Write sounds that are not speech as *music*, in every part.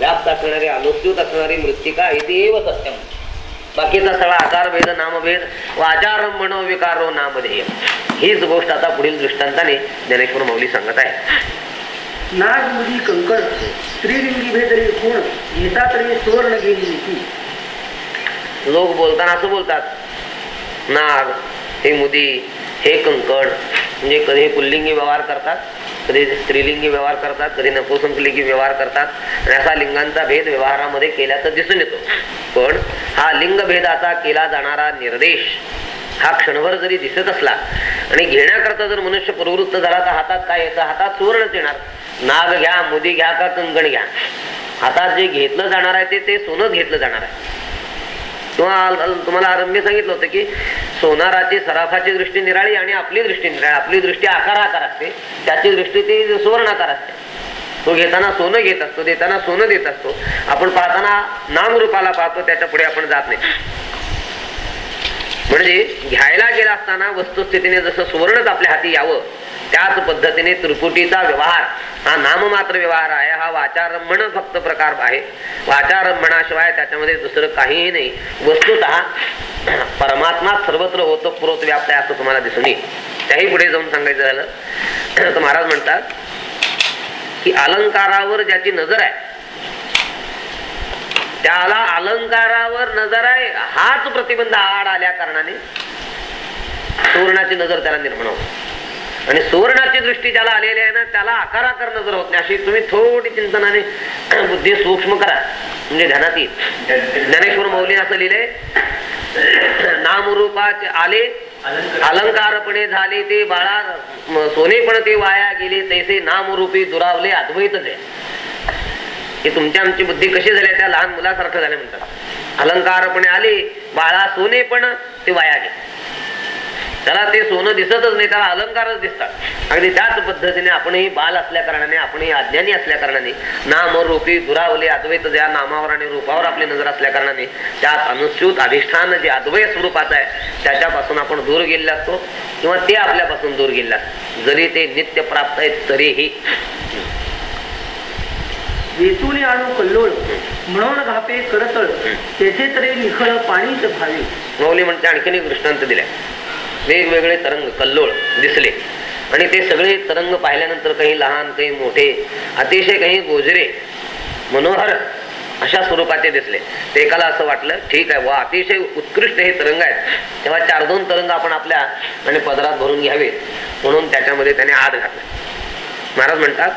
व्याप्त असणारी अनुस्यूत असणारी मृत्तिका इथे एव सत्यम. बाकीचा सगळा आकार भेद नामभेद व आचार म्हणो विकारो नामधेय. हीच गोष्ट आता पुढील दृष्टांताने ज्ञानेश्वर मौली सांगत आहे नाग मुदी कंकण स्त्रीलिंगी भेदरी खूण घेता तरी सुवर्ण गेली लोक बोलताना असं बोलतात नाग हे मुदी हे कंकण म्हणजे कधी पुल्लिंगी व्यवहार करतात? कधी स्त्रीलिंगी व्यवहार करतात कधी नपुसंकलिंगी व्यवहार करतात आणि असा लिंगांचा भेद व्यवहारामध्ये केल्याचं दिसून येतो. पण हा लिंग भेदाचा केला जाणारा निर्देश हा क्षणभर जरी दिसत असला आणि घेण्याकरता जर मनुष्य प्रवृत्त झाला तर हातात काय येतं? हातात सुवर्णच येणार. नाग घ्या मुदी घ्या का कंकण घ्या? हातात जे घेतलं जाणार आहे ते ते सोनंच घेतलं जाणार आहे. तुम्हाला आरंभी सांगितलं होतं की सोनाराची सराफाची दृष्टी निराळी आणि आपली दृष्टी निराळी. आपली दृष्टी आकार आकार असते. त्याची दृष्टी ती सुवर्णाकार असते. तो घेताना सोनं घेत असतो देताना सोनं देत असतो. आपण पाहताना नाम रूपाला पाहतो त्याच्या पुढे आपण जात नाही. म्हणजे घ्यायला गेला असताना वस्तुस्थितीने जसं सुवर्णच आपल्या हाती यावं त्याच पद्धतीने त्रिकुटीचा व्यवहार हा नाममात्र व्यवहार आहे हा वाचारंभण फक्त प्रकार आहे. वाचारंभणाशिवाय त्याच्यामध्ये दुसरं काहीही नाही. वस्तुत *clears throat* परमात्मा सर्वत्र होतो पुरोत व्याप्त आहे असं तुम्हाला दिसून येईल. त्याही पुढे जाऊन सांगायचं झालं. *clears throat* तर महाराज म्हणतात की अलंकारावर ज्याची नजर आहे त्याला अलंकारावर नजर आहे हाच प्रतिबंध आड आल्या कारणाने सुवर्णाची नजर त्याला निर्माण होते. आणि सुवर्णाची दृष्टी ज्याला आलेली आहे ना त्याला आकाराकार नजर होत नाही. अशी तुम्ही थोडी चिंतनाने *clears throat* बुद्धी सूक्ष्म करा. म्हणजे ध्यानात येईल. ज्ञानेश्वर मौली असं लिहिले *clears throat* नामरूपाचे आले अलंकारपणे झाले ते बाळा सोनेपण ते वाया गेले तैसे नामरूपी दुरावले अद्वैतच आहे की तुमच्या आमची बुद्धी कशी झाली त्या लहान मुलासारखं झाले म्हणतात. अलंकारपणे आले बाळा सोने पण ते वाया गेले त्याला ते सोनं दिसतच नाही त्याला अलंकारच दिसतात. अगदी त्याच पद्धतीने आपणही बाल असल्या कारणाने आपणही अज्ञानी असल्या कारणाने नाम रूपी दुरावले अद्वैत ज्या नामावर आणि रूपावर आपली नजर असल्या कारणाने त्यात अनुसूत अधिष्ठान जे अद्वय स्वरूपाचं आहे त्याच्यापासून आपण दूर गेलेला असतो किंवा ते आपल्यापासून दूर गेलेला असतो. जरी ते नित्य प्राप्त आहेत तरीही वेचून आणू कल्लोळ. म्हणून घापे करतळ. तेथे तरी निखळ पाणीच भावे. मौली म्हणते आणखीन एक दृष्टांत दिलाय. वेगवेगळे तरंग कल्लोळ दिसले. आणि ते सगळे तरंग पाहिल्यानंतर काही लहान काही मोठे अतिशय काही गोजरे मनोहर अशा स्वरूपाचे दिसले. ते एकाला असं वाटलं ठीक आहे वा अतिशय उत्कृष्ट हे तरंग आहेत. तेव्हा चार दोन तरंग आपण आपल्या आणि पदरात भरून घ्यावेत म्हणून त्याच्यामध्ये त्याने आत घातला. महाराज म्हणतात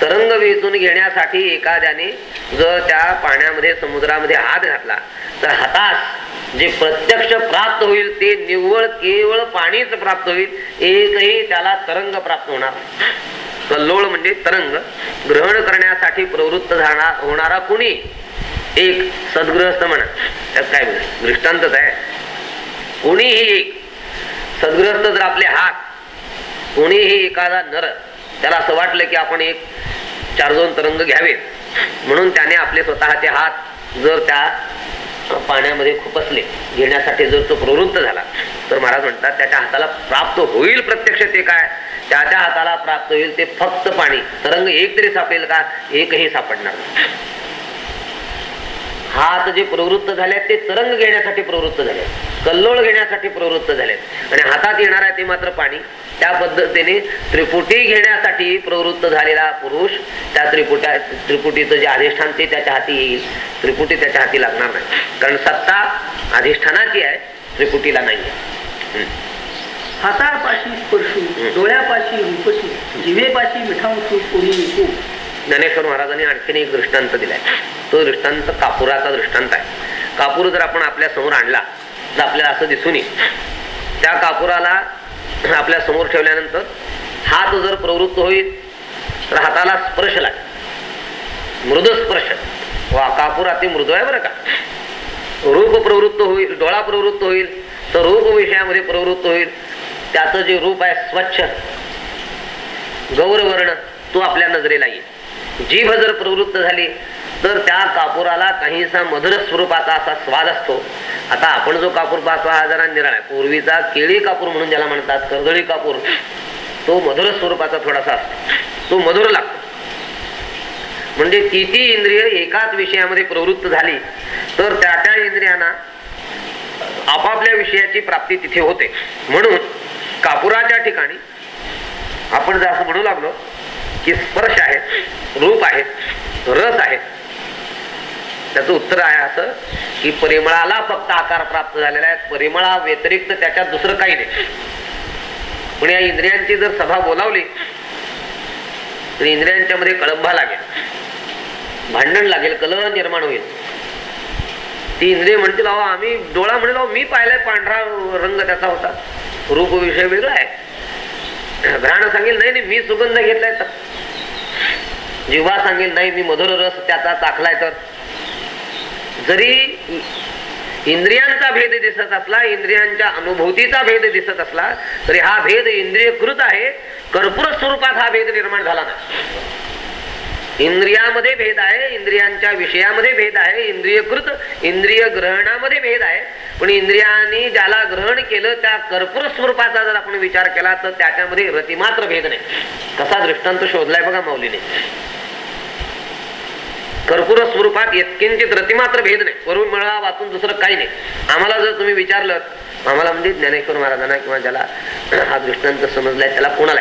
तरंग वेचून घेण्यासाठी एखाद्याने जर त्या पाण्यामध्ये समुद्रामध्ये हात घातला तर हातास जे प्रत्यक्ष प्राप्त होईल ते निव्वळ केवळ पाणीच प्राप्त होईल एकही त्याला तरंग प्राप्त होणार कल्लोळ म्हणजे तरंग. ग्रहण करण्यासाठी प्रवृत्त झाला होणारा कुणी? एक सद्गृहस्थ म्हणा. त्यात काय दृष्टांतच आहे. कोणीही एक. सद्गृहस्थ जर आपले हात कोणीही एखादा नर त्याला असं वाटलं की आपण एक चार दोन तरंग घ्यावेत म्हणून त्याने आपले स्वतःचे हात जर त्या पाण्यामध्ये खुपसले घेण्यासाठी जर तो प्रवृत्त झाला तर महाराज म्हणतात त्याच्या हाताला प्राप्त होईल प्रत्यक्ष ते काय? त्याच्या हाताला प्राप्त होईल ते फक्त पाणी. तरंग एक तरी सापडेल का? एकही सापडणार हात जे प्रवृत्त झाले ते तरंग घेण्यासाठी प्रवृत्त झाले कल्लोळ घेण्यासाठी प्रवृत्त झाले आणि हातात येणार आहे ते मात्र पाणी. त्या पद्धतीने त्रिपुटी घेण्यासाठी प्रवृत्त झालेला पुरुष त्या त्रिपुट्या त्रिपुटीचं जे अधिष्ठान ते त्याच्या हाती येईल. त्रिपुटी त्याच्या हाती लागणार नाही. कारण सत्ता अधिष्ठानाची आहे त्रिपुटीला नाही आहे. हातापाशी स्पर्शू डोळ्यापाशी रूपशी जिवेपाशी कोणी विकू ज्ञानेश्वर महाराजांनी आणखीन एक दृष्टांत दिलाय. तो दृष्टांत कापुराचा दृष्टांत आहे. कापूर जर आपण आपल्यासमोर आणला तर आपल्याला असं दिसून येईल. त्या कापुराला आपल्यासमोर ठेवल्यानंतर हात जर प्रवृत्त होईल तर हाताला स्पर्श लागेल. मृद स्पर्श वा कापूर अति मृदू आहे बरं का? रूप प्रवृत्त होईल डोळा प्रवृत्त होईल तर रूप विषयामध्ये प्रवृत्त होईल. त्याचं जे रूप आहे स्वच्छ. गौरवर्ण तो आपल्या नजरेला येईल. जीभ जर प्रवृत्त झाली तर त्या कापुराला काहीसा मधुर स्वरूपाचा असा स्वाद असतो. आता आपण जो कापूर पाच सहा हजारांनी निराळा आहे. पूर्वीचा केळी कापूर म्हणून ज्याला म्हणतात कर्दळी कापूर तो मधुर स्वरूपाचा थोडासा असतो. तो मधुर लागतो. म्हणजे किती इंद्रिय एकाच विषयामध्ये प्रवृत्त झाली तर त्या त्या इंद्रियांना आपापल्या विषयाची प्राप्ती तिथे होते. म्हणून कापुराच्या ठिकाणी आपण जर असं म्हणू लागलो की स्पर्श आहे रूप आहे रस आहे त्याचं उत्तर आहे असं की परिमळाला फक्त आकार प्राप्त झालेला आहे. परिमळा व्यतिरिक्त त्याच्यात दुसरं काही नाही. पण या इंद्रियांची जर सभा बोलावली तर इंद्रियांच्या मध्ये कळंबा लागेल. भांडण लागेल कल निर्माण होईल. ती इंद्रिय म्हणतील अहो आम्ही डोळा म्हणेल मी पाहिलाय पांढरा रंग त्याचा होता. रूप विषय वेगळा आहे. घ्राण सांगेल नाही नाही मी सुगंध घेतलाय तर जिव्हा सांगेल नाही मी मधुर रस त्याचा चाखलाय तर जरी इंद्रियांचा भेद दिसत असला इंद्रियांच्या अनुभूतीचा भेद दिसत असला तरी हा भेद इंद्रियकृत आहे. कर्पूर स्वरूपात हा भेद निर्माण झाला नाही. इंद्रियामध्ये भेद आहे इंद्रियांच्या विषयामध्ये भेद आहे इंद्रियकृत इंद्रिय ग्रहणामध्ये भेद आहे. पण इंद्रियांनी ज्याला ग्रहण केलं त्या कर्पूर स्वरूपाचा जर आपण विचार केला तर त्याच्यामध्ये रतिमात्र भेद नाही. कसा दृष्टांत शोधलाय बघा माऊलीने. कर्पूर स्वरूपात येतकिंचित रतिमात्र भेद नाही. वरून मिळा वाचून दुसरं काही नाही. आम्हाला जर तुम्ही विचारलं आम्हाला म्हणजे ज्ञानेश्वर महाराजांना किंवा ज्याला हा दृष्टांत समजलाय त्याला कोणाला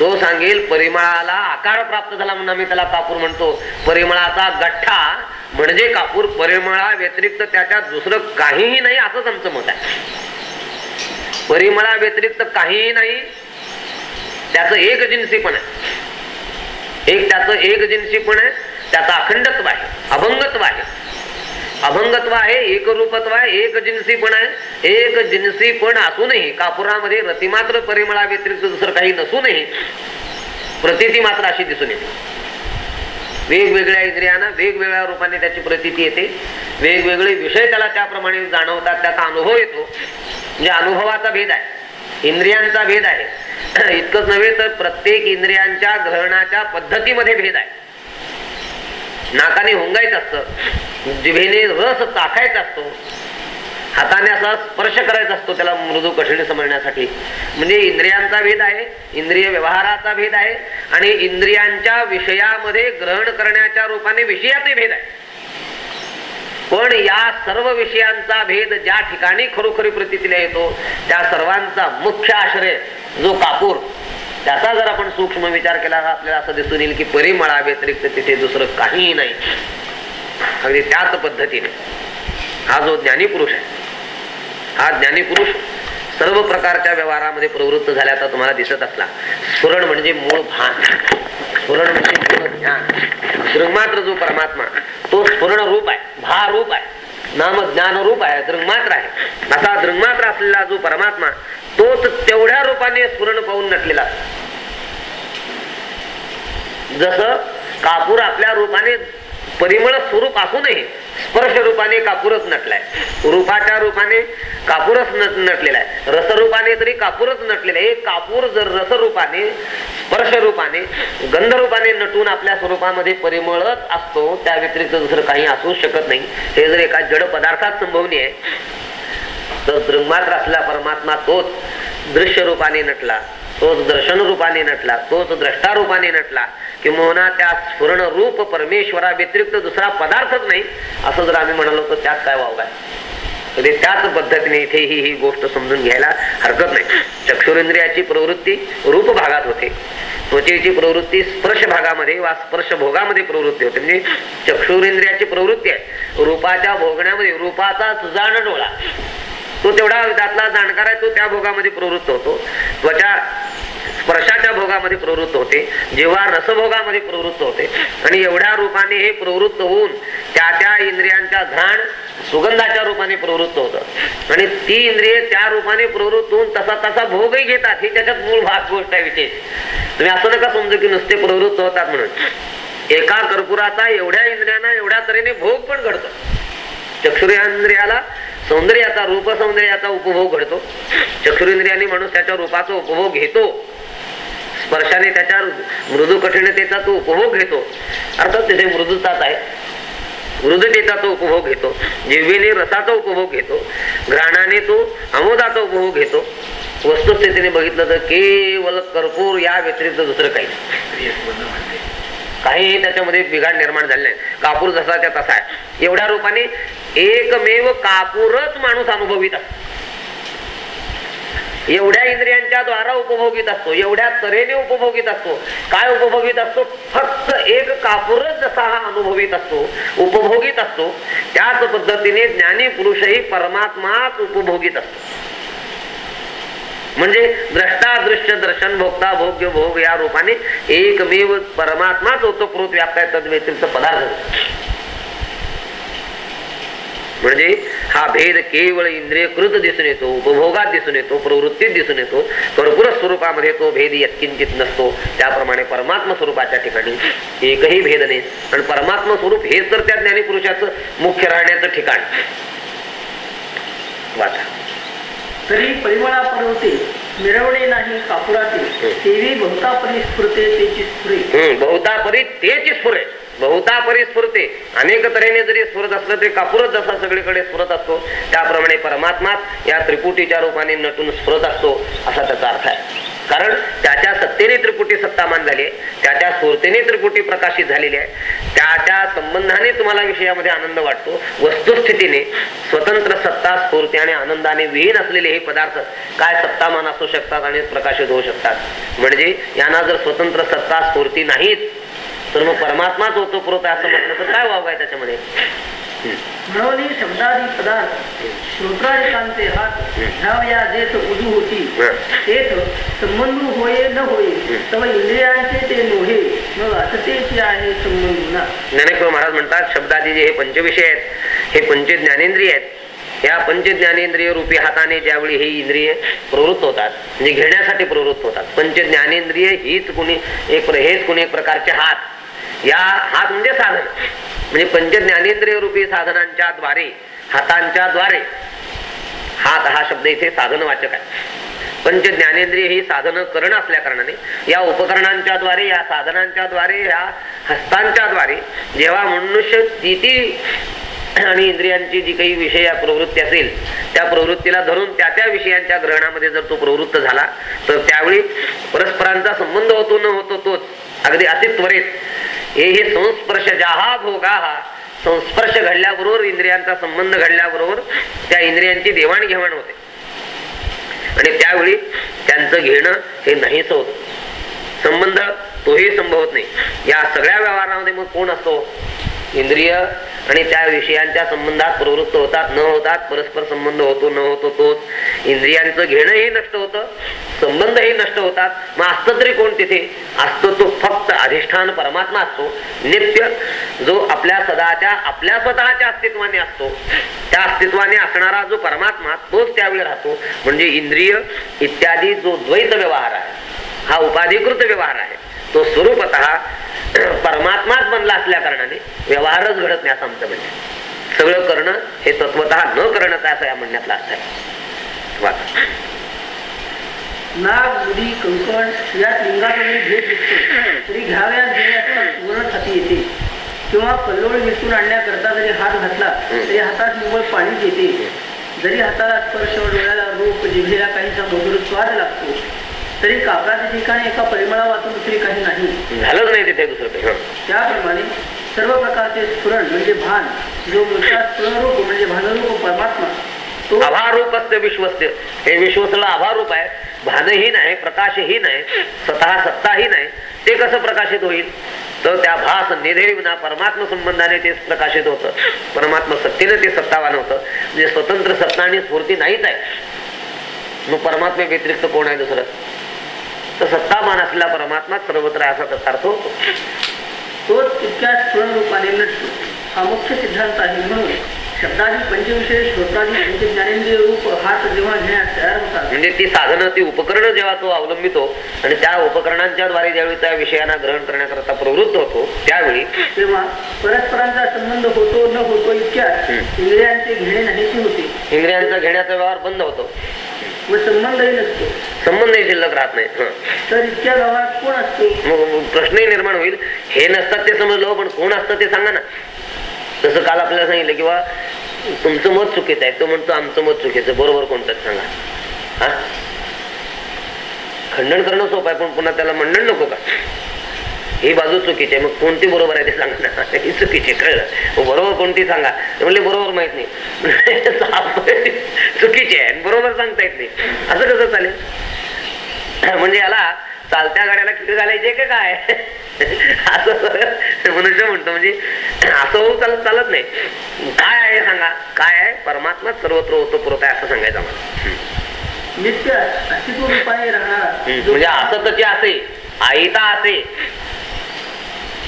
तो सांगेल परिमळाला आकार प्राप्त झाला म्हणून आम्ही त्याला कापूर म्हणतो. परिमळाचा गठ्ठा म्हणजे कापूर. परिमळा व्यतिरिक्त त्याच्यात दुसरं काहीही नाही असंच आमचं मत आहे. परिमळा व्यतिरिक्त काहीही नाही त्याचं एक जिन्सी पण आहे. एक त्याचं एक जिन्सी पण आहे त्याचा अखंडत्व आहे अभंगत्व आहे. अभंगत्व आहे एक रूपत्व आहे एक जिन्सीपण आहे. एक जिन्सीपण असूनही कापुरामध्ये रतिमात्र परिमळा व्यतिरिक्त दुसरं काही नसूनही प्रतिती मात्र अशी दिसून येते. वेगवेगळ्या इंद्रियांना वेगवेगळ्या रूपाने त्याची प्रतिती येते. वेगवेगळे विषय त्याला त्याप्रमाणे जाणवतात त्याचा अनुभव येतो. म्हणजे अनुभवाचा भेद आहे. इंद्रियांचा भेद आहे. *clears throat* इतकंच नव्हे तर प्रत्येक इंद्रियांच्या ग्रहणाच्या पद्धतीमध्ये भेद आहे. नाकाने हुंगायचं असतं. जिभेने रस चाखायचा असतो. हाताने असा स्पर्श करायचा असतो त्याला मृदू कठीण समजण्यासाठी. म्हणजे इंद्रियांचा भेद आहे इंद्रिय व्यवहाराचा भेद आहे आणि इंद्रियांच्या विषयामध्ये ग्रहण करण्याच्या रूपाने विषयाचे भेद आहे. पण या सर्व विषयांचा भेद ज्या ठिकाणी खरोखरी प्रतितीला येतो त्या सर्वांचा मुख्य आश्रय जो कापूर त्याचा जर आपण सूक्ष्म विचार केला तर आपल्याला असं दिसून येईल की परिमळा व्यतिरिक्त तिथे दुसरं काहीही नाही. अगदी त्याच पद्धतीने. हा जो ज्ञानी पुरुष आहे हा ज्ञानी पुरुष सर्व प्रकारच्या व्यवहारामध्ये प्रवृत्त झाल्याचा तुम्हाला दिसत असला. स्फुरण म्हणजे मूळ भान. स्फुरण म्हणजे मूळ ज्ञान. दृंगमात्र जो परमात्मा तो स्फुरण रूप आहे भा रूप आहे नाम ज्ञान रूप आहे दृंगमात्र आहे. असा दृंगमात्र असलेला जो परमात्मा तोच तेवढ्या रूपाने सुरण पाहून नटलेला. जस कापूर आपल्या रूपाने परिमळ स्वरूप असूनही स्पर्श रूपाने कापूरच नटलाय. रूपाच्या रूपाने कापूरच नटलेला आहे रसरूपाने तरी कापूरच नटलेला आहे कापूर जर रसरूपाने स्पर्श रूपाने गंध रूपाने नटून आपल्या स्वरूपामध्ये परिमळच असतो त्या व्यतिरिक्त दुसरं काही असूच शकत नाही. हे जर एका जड पदार्थात संभवनी आहे तर दृंगमात्र असला परमात्मा तोच दृश्य रूपाने नटला तोच दर्शन रूपाने नटला तोच द्रष्टा रूपाने नटला किंवा त्या स्फुरण रूप परमेश्वरा व्यतिरिक्त दुसरा पदार्थच नाही. असं जर आम्ही म्हणालो तर त्यात काय वाव आहे? म्हणजे त्याच पद्धतीने इथेही ही गोष्ट समजून घ्यायला हरकत नाही. चक्षुरेंद्रियाची प्रवृत्ती रूप भागात होते. त्वचेची प्रवृत्ती स्पर्श भागामध्ये वा स्पर्श भोगामध्ये प्रवृत्ती होते. म्हणजे चक्षुरेंद्रियाची प्रवृत्ती आहे. रूपाच्या भोगण्यामध्ये रूपाचा सुजाण डोळा. तो तेवढा त्यातला जाणकार आहे तो त्या भोगामध्ये प्रवृत्त होतो. त्वचा स्पर्शाच्या भोगामध्ये प्रवृत्त होते. जेव्हा रसभोगामध्ये प्रवृत्त होते. आणि एवढ्या रूपाने हे प्रवृत्त होऊन त्या त्या इंद्रियांच्या घाण सुगंधाच्या रूपाने प्रवृत्त होतं. आणि ती इंद्रिय त्या रूपाने प्रवृत्त होऊन तसा तसा भोगही घेतात. हे त्याच्यात मूळ भाग गोष्ट आहे विशेष. तुम्ही असं नका समजू की नुसते प्रवृत्त होतात म्हणून. एका कर्पुराचा एवढ्या इंद्रियांना एवढ्या तऱ्हेने भोग पण घडतो. चक्षुरेंद्रियाला सौंदर्याचा रूप सौंदर्याचा उपभोग घडतो. चक्षुरेंद्रियाने माणूस त्याच्या रूपाचा उपभोग घेतो. स्पर्शाने त्याच्या मृदू कठीणतेचा तो उपभोग घेतो. अर्थात तिथे मृदुताच आहे. मृदतेचा तो उपभोग घेतो. जिव्हेने रसाचा उपभोग घेतो. घ्राणाने तो आमोदाचा उपभोग घेतो. वस्तुस्थितीने बघितलं तर केवळ कर्पूर या व्यतिरिक्त दुसरं काही काही काहीही त्याच्यामध्ये बिघाड निर्माण झाले नाही. कापूर जसाच्या तसा आहे. एवढ्या रूपाने एकमेव कापूरच माणूस अनुभवित असतो. एवढ्या इंद्रियांच्या द्वारा उपभोगीत असतो. एवढ्या तऱ्हेने उपभोगीत असतो. काय उपभोगीत असतो? फक्त एक कापूरच जसा हा अनुभवित असतो उपभोगीत असतो त्याच पद्धतीने ज्ञानी पुरुषही परमात्माच उपभोगीत असतो. म्हणजे द्रष्टा दृश्य दर्शन भोगता भोग्य भोग या रूपाने एकमेव परमात्माच ओतप्रोत व्याप्त आहे तद्व्यतिरिक्त पदार्थ. म्हणजे हा भेद केवळ इंद्रियकृत दिसून येतो उपभोगात दिसून येतो प्रवृत्तीत दिसून येतो कर्पूर स्वरूपामध्ये तो भेद यत्किंचित नसतो. त्याप्रमाणे परमात्म स्वरूपाच्या ठिकाणी एकही भेद नाही. आणि परमात्म स्वरूप हेच तर त्या ज्ञानी पुरुषाचं मुख्य राहण्याचं ठिकाण. वाचा. तरी परिमळा पर्वते मिरवणे नाही कापुराते तेवी बहुता परिस्फुरते तेची स्फुरे. हम्म बहुता परी तेच स्फुरे. बहुता परिस्फुरते अनेक तऱ्हेने जरी स्फुरत असलं तरी कापूरच जसा सगळीकडे स्फुरत असतो त्याप्रमाणे परमात्मा या त्रिपुटीच्या रूपाने नटून स्फुरत असतो असा त्याचा अर्थ आहे. कारण त्याच्या सत्तेने त्रिपुटी सत्तामान झाली आहे त्याच्या स्फूर्तीने त्रिपुटी प्रकाशित झालेली आहे त्याच्या संबंधाने तुम्हाला विषयामध्ये आनंद वाटतो. वस्तुस्थितीने स्वतंत्र सत्ता स्फूर्ती आणि आनंदाने विहीन असलेले हे पदार्थ काय सत्तामान असू शकतात आणि प्रकाशित होऊ शकतात? म्हणजे यांना जर स्वतंत्र सत्ता स्फूर्ती नाहीत तर मग परमात्माच होतो पुरवतो असं म्हटलं तर काय वाव आहे त्याच्यामध्ये? शब्दादी पदार्थ श्रोत्रादिकांचे हात ह्यावया जेथ उजू होती. तेथ संबंध होये न होये तव इंद्रियांचे ते नोहे मग असतेची आहे संबंध ना. ज्ञानेश्वर महाराज म्हणतात शब्दादी जे हे पंचविषय आहेत हे पंच ज्ञानेंद्रिय आहेत. या पंच ज्ञानेंद्रिय रूपी हाताने ज्यावेळी हे इंद्रिय प्रवृत्त होतात म्हणजे घेण्यासाठी प्रवृत्त होतात पंच ज्ञानेंद्रिय हीच कुणी एक हेच कुणी एक प्रकारचे हात. या हात म्हणजे साधन. म्हणजे पंच ज्ञानेंद्रिय रूपी साधनांच्या द्वारे हातांच्या द्वारे. हात हा शब्द इथे साधन वाचक आहे. पंच ज्ञानेंद्रिय ही साधनं करण असल्या कारणाने या उपकरणांच्या द्वारे या साधनांच्या द्वारे या हस्तांच्या द्वारे जेव्हा मनुष्य किती आणि इंद्रियांची जी काही विषय या प्रवृत्ती असेल त्या प्रवृत्तीला धरून त्या त्या विषयांच्या ग्रहणामध्ये जर तो प्रवृत्त झाला तर त्यावेळी परस्परांचा संबंध होतो न होतो तोच अगदी अति त्वरित हे हे संस्पर्श जाहा भोगा हा संस्पर्श घडल्याबरोबर इंद्रियांचा संबंध घडल्याबरोबर त्या इंद्रियांची देवाणघेवाण होते. आणि त्यावेळी त्यांचं घेणं हे नाहीच होत. संबंध तोही संभवत नाही. या सगळ्या व्यवहारामध्ये मग कोण असतो? इंद्रिय आणि त्या विषयांच्या संबंधात प्रवृत्त होतात न होतात परस्पर संबंध होतो न होतो तोच. इंद्रियांचं घेणंही नष्ट होतं संबंधही नष्ट होतात. मग असतं तरी कोण तिथे? असतो तो फक्त अधिष्ठान परमात्मा असतो. नित्य जो आपल्या सदाच्या आपल्या स्वतःच्या अस्तित्वाने असतो. त्या अस्तित्वाने असणारा जो परमात्मा तोच त्यावेळी राहतो. म्हणजे इंद्रिय इत्यादी जो द्वैत व्यवहार आहे हा उपाधिकृत व्यवहार आहे. तो स्वरूपत परमात्माच बनला असल्या कारणाने व्यवहारच घडत नाही असं आमचं म्हणजे सगळं करणं हे तत्वत न करणं काय असं या म्हणण्यातला अर्थ आहे. वाचा. नाग कंकण या दिसतो. तरी घ्याव्या येते. किंवा कल्लोळ विसून आणण्याकरता जरी हात घातला तरी हातात निव्वळ पाणी येते जरी हाताला स्पर्श डोळ्याला रूप जिभेला काहीसा मधुर स्वाद लागतो तरी कापडाच्या ठिकाणी एका परिमळा वाचून दुसरी काही नाही. झालंच नाही तिथे दुसरं काही. त्याप्रमाणे सर्व प्रकारचे स्फुरण म्हणजे भान जो स्फुरणरूप म्हणजे भानरूप परमात्मा तो आभारूप असते विश्वस्य. हे विश्वसला आभारूप आहे. भानही नाही प्रकाशही नाही स्वतः सत्ताही नाही. ते कसं प्रकाशित होईल? तर त्या भास निधेविना परमात्म संबंधाने ते प्रकाशित होतं. परमात्मा सत्तेने ते सत्तावान होतं. म्हणजे स्वतंत्र सत्ता आणि स्फूर्ती नाहीच आहे. मग परमात्मे व्यतिरिक्त कोण आहे दुसरं? तर सत्तामान असलेला परमात्मा सर्वत्र असा त्याचा अर्थ होतो. तोच तितक्या स्फुरण रूपाने नटतो हा मुख्य सिद्धांत आहे म्हणून शब्दादी पंचविषय श्रोतादी ज्ञानेंद्रिय रूप हात जेव्हा घेण्यास तयार होतात. म्हणजे ती साधनं ती उपकरणं जेव्हा तो अवलंबितो आणि त्या उपकरणांच्या द्वारे ज्यावेळी त्या विषयांना ग्रहण करण्याकरता प्रवृत्त होतो त्यावेळी तेव्हा परस्परांचा संबंध होतो न होतो इतक्यात इंद्रियांचे घेणे नाहीसे होते. इंद्रियांचा घेण्याचा व्यवहार बंद होतो. व संबंधही नसतो. संबंधही शिल्लक राहत नाही. तर इतक्या गावात कोण असतो? प्रश्नही निर्माण होईल. हे नसतात ते समजलं पण कोण असतं ते सांगा ना. जसं काल आपल्याला सांगितलं किंवा तुमचं मत चुकीचं आहे. तो म्हणतो आमचं मत चुकीचं बरोबर कोणतं सांगा. हा? खंडन करणं सोपं आहे पण पुन्हा त्याला मंडण नको का? ही बाजू चुकीची आहे. मग कोणती बरोबर आहे ते सांगा. ना *laughs* ही चुकीची कळलं? मग बरोबर कोणती सांगा? ते म्हणले बरोबर माहीत नाही. *laughs* चुकीची आहे. बरोबर सांगता येत नाही. असं कसं चालेल? *clears throat* म्हणजे याला चालत्या गाड्याला किती घालायचे का काय? *laughs* असं मनुष्य म्हणतो. म्हणजे असं होऊ चालत चालत नाही. काय आहे सांगा? काय आहे? परमात्मा सर्वत्र होतो पुरत आहे असं सांगायचं आम्हाला. नित्य अस्तित्व म्हणजे असं तसे असे आईता असे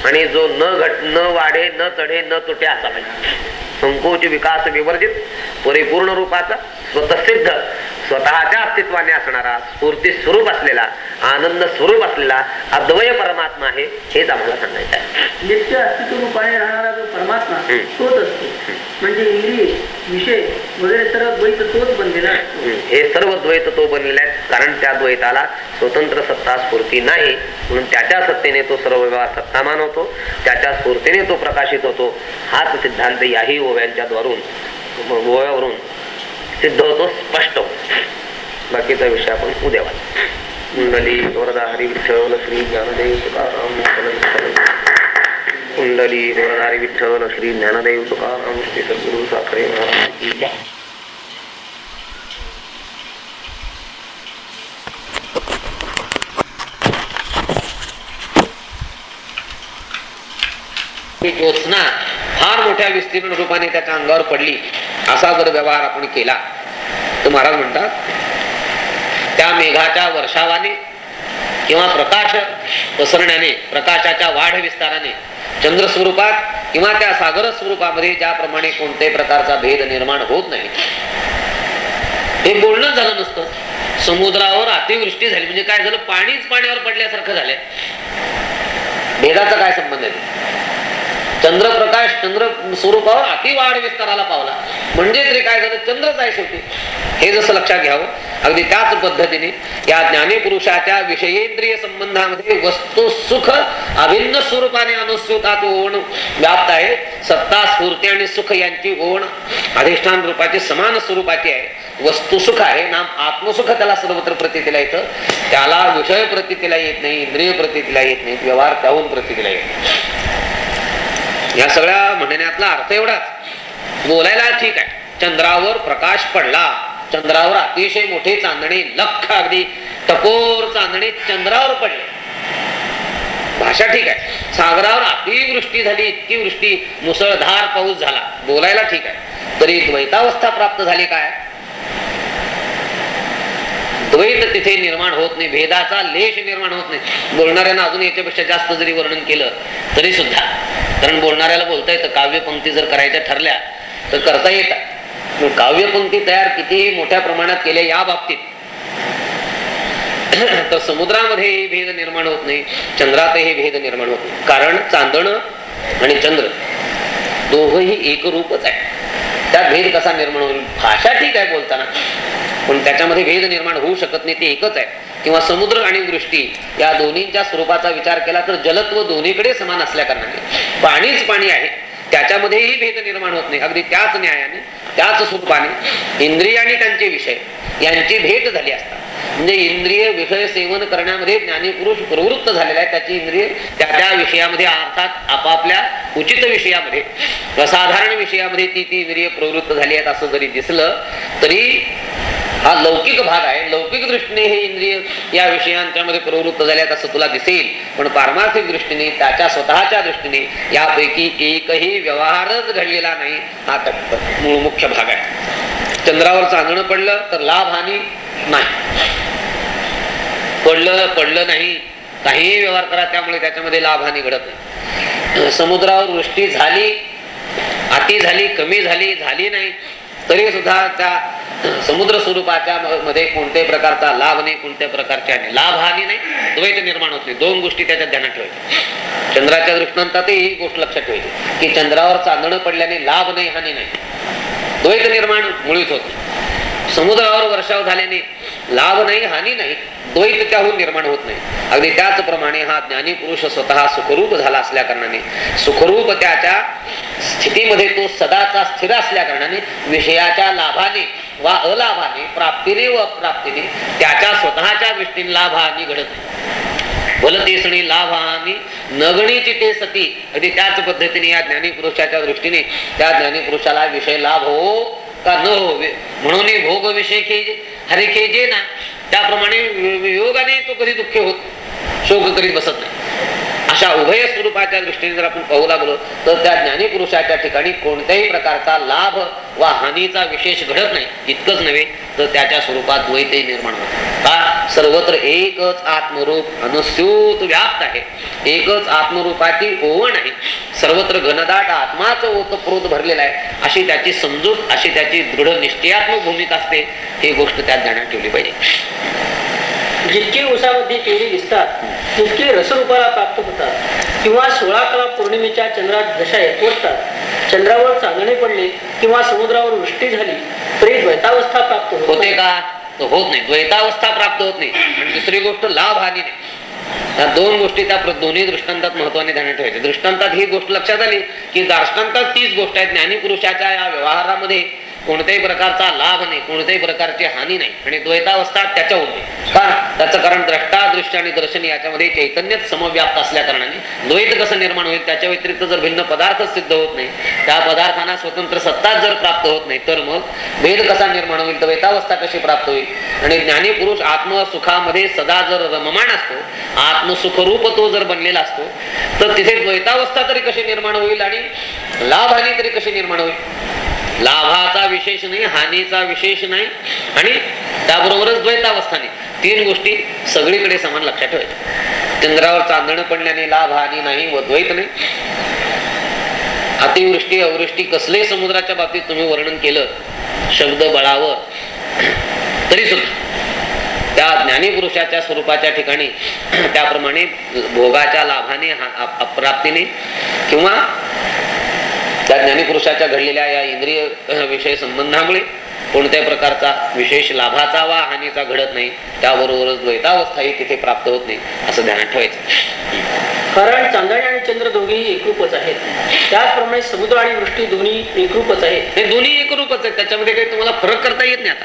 आणि जो न घट न वाढे न चढे न तुटे असा पाहिजे संकोच विकास विवर्जित परिपूर्ण रूपाचा स्वतःसिद्ध स्वतःच्या अस्तित्वाने असणारा स्फूर्ती स्वरूप असलेला आनंद स्वरूप असलेला अद्वय परमात्मा आहे हेच आम्हाला सांगायचं आहे. नित्य अस्तित्व रूपाने राहणारा जो परमात्मा. तोच असतो. म्हणजे विषय वगैरे सर्व द्वैत तोच बनलेला. हे सर्व द्वैत तो बनलेला आहे कारण त्या द्वैताला स्वतंत्र सत्ता स्फूर्ती नाही म्हणून त्याच्या सत्तेने तो सर्व व्यवहार सत्तामान होतो त्याच्या स्फूर्तीने तो प्रकाशित होतो. हाच सिद्धांत याही ओव्यांच्या गोव्यावरून सिद्ध होतो स्पष्ट. बाकीचा विषय आपण उद्या वाचू. कुंडली वरदा हरी विठ्ठल श्री ज्ञानदेव तुकाराम कुंडली वरदा हरी विठ्ठल श्री ज्ञानदेव तुकाराम श्री सद्गुरु साखरे महाराज की जय. फार मोठ्या विस्तीर्ण रूपाने त्याच्या अंगावर पडली. असा जर व्यवहार आपण केला तर महाराज म्हणतात त्या मेघाच्या वर्षावाने किंवा प्रकाश पसरण्याने प्रकाशाच्या वाढ विस्ताराने चंद्र स्वरूपात किंवा त्या सागर स्वरूपामध्ये ज्याप्रमाणे कोणत्याही प्रकारचा भेद निर्माण होत नाही. हे बोलणं झालं नसतं. समुद्रावर अतिवृष्टी झाली. म्हणजे काय झालं? पाणीच पाण्यावर पडल्यासारखं झालंय. भेदाचा काय संबंध आहे? चंद्रप्रकाश चंद्र स्वरूपावर अति वाढ विस्ताराला पावला. म्हणजे तरी काय झालं? चंद्रच आहे शेवटी. हे जसं लक्षात घ्यावं. अगदी त्याच पद्धतीने या ज्ञानीपुरुषाच्या विषयेंद्रिय संबंधामध्ये वस्तू सुख अभिन्न स्वरूपाने अनुस्यूतात ओण व्याप्त आहे. सत्ता स्फूर्ती आणि सुख यांची ओण अधिष्ठान रूपाची समान स्वरूपाची आहे. वस्तू सुख आहे. नाम आत्मसुख त्याला सर्वत्र प्रतीला येतं. त्याला विषय प्रतीला येत नाही इंद्रिय प्रतीला येत नाही व्यवहार त्याहून प्रतीला येत नाही. या सगळ्या म्हणण्यातला अर्थ एवढाच. बोलायला ठीक आहे. चंद्रावर प्रकाश पडला. चंद्रावर अतिशय मोठे चांदणे लख अगदी टपोर चांदणे चंद्रावर पडले. भाषा ठीक आहे. सागरावर अतिवृष्टी झाली इतकी वृष्टी मुसळधार पाऊस झाला. बोलायला ठीक आहे. तरी द्वैतावस्था प्राप्त झाली काय? द्वैत तिथे निर्माण होत नाही भेदाचा लेश निर्माण होत नाही. बोलणाऱ्यानं अजून याच्यापेक्षा जास्त जरी वर्णन केलं तरी सुद्धा कारण बोलणाऱ्याला बोलता येतं काव्यपंक्ती जर करायच्या ठरल्या तर करता येतात काव्यपंक्ती तयार कितीही मोठ्या प्रमाणात केल्या या बाबतीत *clears throat* तर समुद्रामध्ये भेद निर्माण होत नाही चंद्रातही भेद निर्माण होत नाही. कारण चांदण आणि चंद्र दोघही एकरूपच आहे त्यात भेद कसा निर्माण होईल? भाषा ठीक आहे बोलताना. पण त्याच्यामध्ये भेद निर्माण होऊ शकत नाही ते एकच आहे. किंवा समुद्र आणि दृष्टी या दोन्हीच्या स्वरूपाचा विचार केला तर जलत्व दोन्हीकडे समान असल्या कारणाने. पाणीच पाणी आहे त्याच्यामध्येही भेद निर्माण होत नाही. अगदी त्याच न्यायाने त्याच स्वरूपाने इंद्रिय आणि त्यांचे विषय यांची भेट झाली असतात म्हणजे इंद्रिय विषय सेवन करण्यामध्ये ज्ञानीपुरुष प्रवृत्त झालेला आहे. त्याची इंद्रिय त्या त्या विषयामध्ये अर्थात आपापल्या उचित विषयामध्ये असाधारण विषयामध्ये ती ती इंद्रिय प्रवृत्त झाली आहेत असं जरी दिसलं तरी हा लौकिक भाग आहे. लौकिक दृष्टीने हे इंद्रिय या विषयांच्या मध्ये प्रवृत्त झाले असं तुला दिसेल. पण पारमार्थिक दृष्टीने त्याच्या स्वतःच्या दृष्टीने यापैकी एकही व्यवहारच घडलेला नाही. हा त्याचा मूळ मुख्य मुख्य भाग आहे. चंद्रावर चांदणं पडलं तर लाभ हानी नाही. पडलं पडलं नाही काहीही व्यवहार करा त्यामुळे त्याच्यामध्ये लाभ हानी घडत नाही. समुद्रावर वृष्टी झाली अति झाली कमी झाली झाली नाही तरी सुद्धा त्या समुद्र स्वरूपाच्या मध्ये कोणत्याही प्रकारचा लाभ नाही कोणत्या प्रकारची हानी. लाभ हानी नाही द्वैत निर्माण होत नाही. दोन गोष्टी त्याच्या ध्यानात ठेवायच्या. चंद्राच्या दृष्टांतातही ही गोष्ट लक्षात ठेवायची की चंद्रावर चांदणं पडल्याने लाभ नाही हानी नाही. द्वैत निर्माण मुळीच होत समुद्रावर वर्षाव झाल्याने लाभ नाही हानी नाही द्वैत त्याहून निर्माण होत नाही. अगदी त्याचप्रमाणे हा ज्ञानी पुरुष स्वतः सुखरूप झाला असल्या कारणाने सुखरूप त्याच्या स्थितीमध्ये तो सदाचा स्थिर असल्या कारणाने विषयाच्या लाभाने वा अलाभाने प्राप्तीने व अप्राप्तीने त्याच्या स्वतःच्या दृष्टीने लाभ हानी घडत नाही. भलतेसणी लाभ आणि नगणीची ते सती. अगदी त्याच पद्धतीने या ज्ञानी पुरुषाच्या दृष्टीने त्या ज्ञानी पुरुषाला विषय लाभ हो का न हो? म्हणून भोग विषय खेजे हरे खेजे ना त्याप्रमाणे योगाने तो कधी दुःख होत शोक करीत बसत नाही. अशा उभय स्वरूपाच्या दृष्टीने जर आपण पाहू लागलो तर त्या ज्ञानीपुरुषाच्या ठिकाणी कोणत्याही प्रकारचा लाभ वा हानीचा विशेष घडत नाही. इतकंच नव्हे तर त्याच्या स्वरूपात द्वैतही निर्माण होत. का सर्वत्र एकच आत्मरूप अनुस्यूत व्याप्त आहे. एकच आत्मरूपाची ओवण आहे. सर्वत्र घनदाट आत्माच ओतप्रोत भरलेला आहे. अशी त्याची समजूत अशी त्याची दृढ निश्चयात्मक भूमिका असते. ही गोष्ट त्यात ध्यानात ठेवली पाहिजे. जितकी उसामध्ये केळी दिसतात तितकी रसरूपाला प्राप्त होतात. किंवा सोळा कला पौर्णिमेच्या चंद्रात जशा एकवटतात चंद्रावर चांदणे पडले किंवा समुद्रावर वृष्टी झाली तरी द्वैतावस्था प्राप्त होत. का? तर होत नाही. द्वैतावस्था प्राप्त होत नाही. आणि दुसरी गोष्ट लाभ हानी नाही. या दोन गोष्टी त्या दोन्ही दृष्टांतात महत्वाने ध्यानात ठेवायचे. दृष्टांतात ही गोष्ट लक्षात आली की दार्ष्टांतात तीच गोष्ट आहे. ज्ञानीपुरुषाच्या या व्यवहारामध्ये कोणत्याही प्रकारचा लाभ नाही कोणत्याही प्रकारची हानी नाही. आणि द्वैतावस्था त्याच्या उरते का? त्याचं कारण द्रष्टा दृष्टी आणि दर्शन याच्यामध्ये चैतन्यच समव्याप्त असल्या कारणाने द्वैत कसं निर्माण होईल त्याच्या व्यतिरिक्त जर भिन्न पदार्थ सिद्ध होत नाही त्या पदार्थांना स्वतंत्र सत्ता जर प्राप्त होत नाही तर मग भेद कसा निर्माण होईल द्वैतावस्था कशी प्राप्त होईल? आणि ज्ञानी पुरुष आत्मसुखामध्ये सदा जर रममाण असतो आत्मसुखरूप तो जर बनलेला असतो तर तिथे द्वैतावस्था तरी कशी निर्माण होईल आणि लाभ हानी तरी कशी निर्माण होईल? लाभाचा विशेष नाही हानीचा विशेष नाही. आणि त्याबरोबरच द्वैतावस्थाने तीन गोष्टी सगळीकडे समान लक्षात ठेवायच्या. चंद्रावर चांदणं पडल्याने लाभ हानी नाही व द्वैत नाही. अतिवृष्टी अवृष्टी कसले समुद्राच्या बाबतीत तुम्ही वर्णन केलं शब्द बळावर. तरी सुद्धा त्या ज्ञानीपुरुषाच्या स्वरूपाच्या ठिकाणी त्याप्रमाणे भोगाच्या लाभाने अप्राप्तीने किंवा त्या ज्ञानीपुरुषाच्या घडलेल्या या इंद्रिय विषय संबंधामुळे कोणत्याही प्रकारचा विशेष लाभाचा वा हानीचा घडत नाही त्याबरोबरच द्वैतावस्थाही तिथे प्राप्त होत नाही असं ध्यानात ठेवायचं. कारण चांदणे आणि चंद्र दोघेही एकरूपच आहेत. त्याचप्रमाणे समुद्र आणि वृष्टी दोन्ही एकरूपच आहेत. हे दोन्ही एकरूपच आहेत. त्याच्यामध्ये काही तुम्हाला फरक करता येत नाही आता.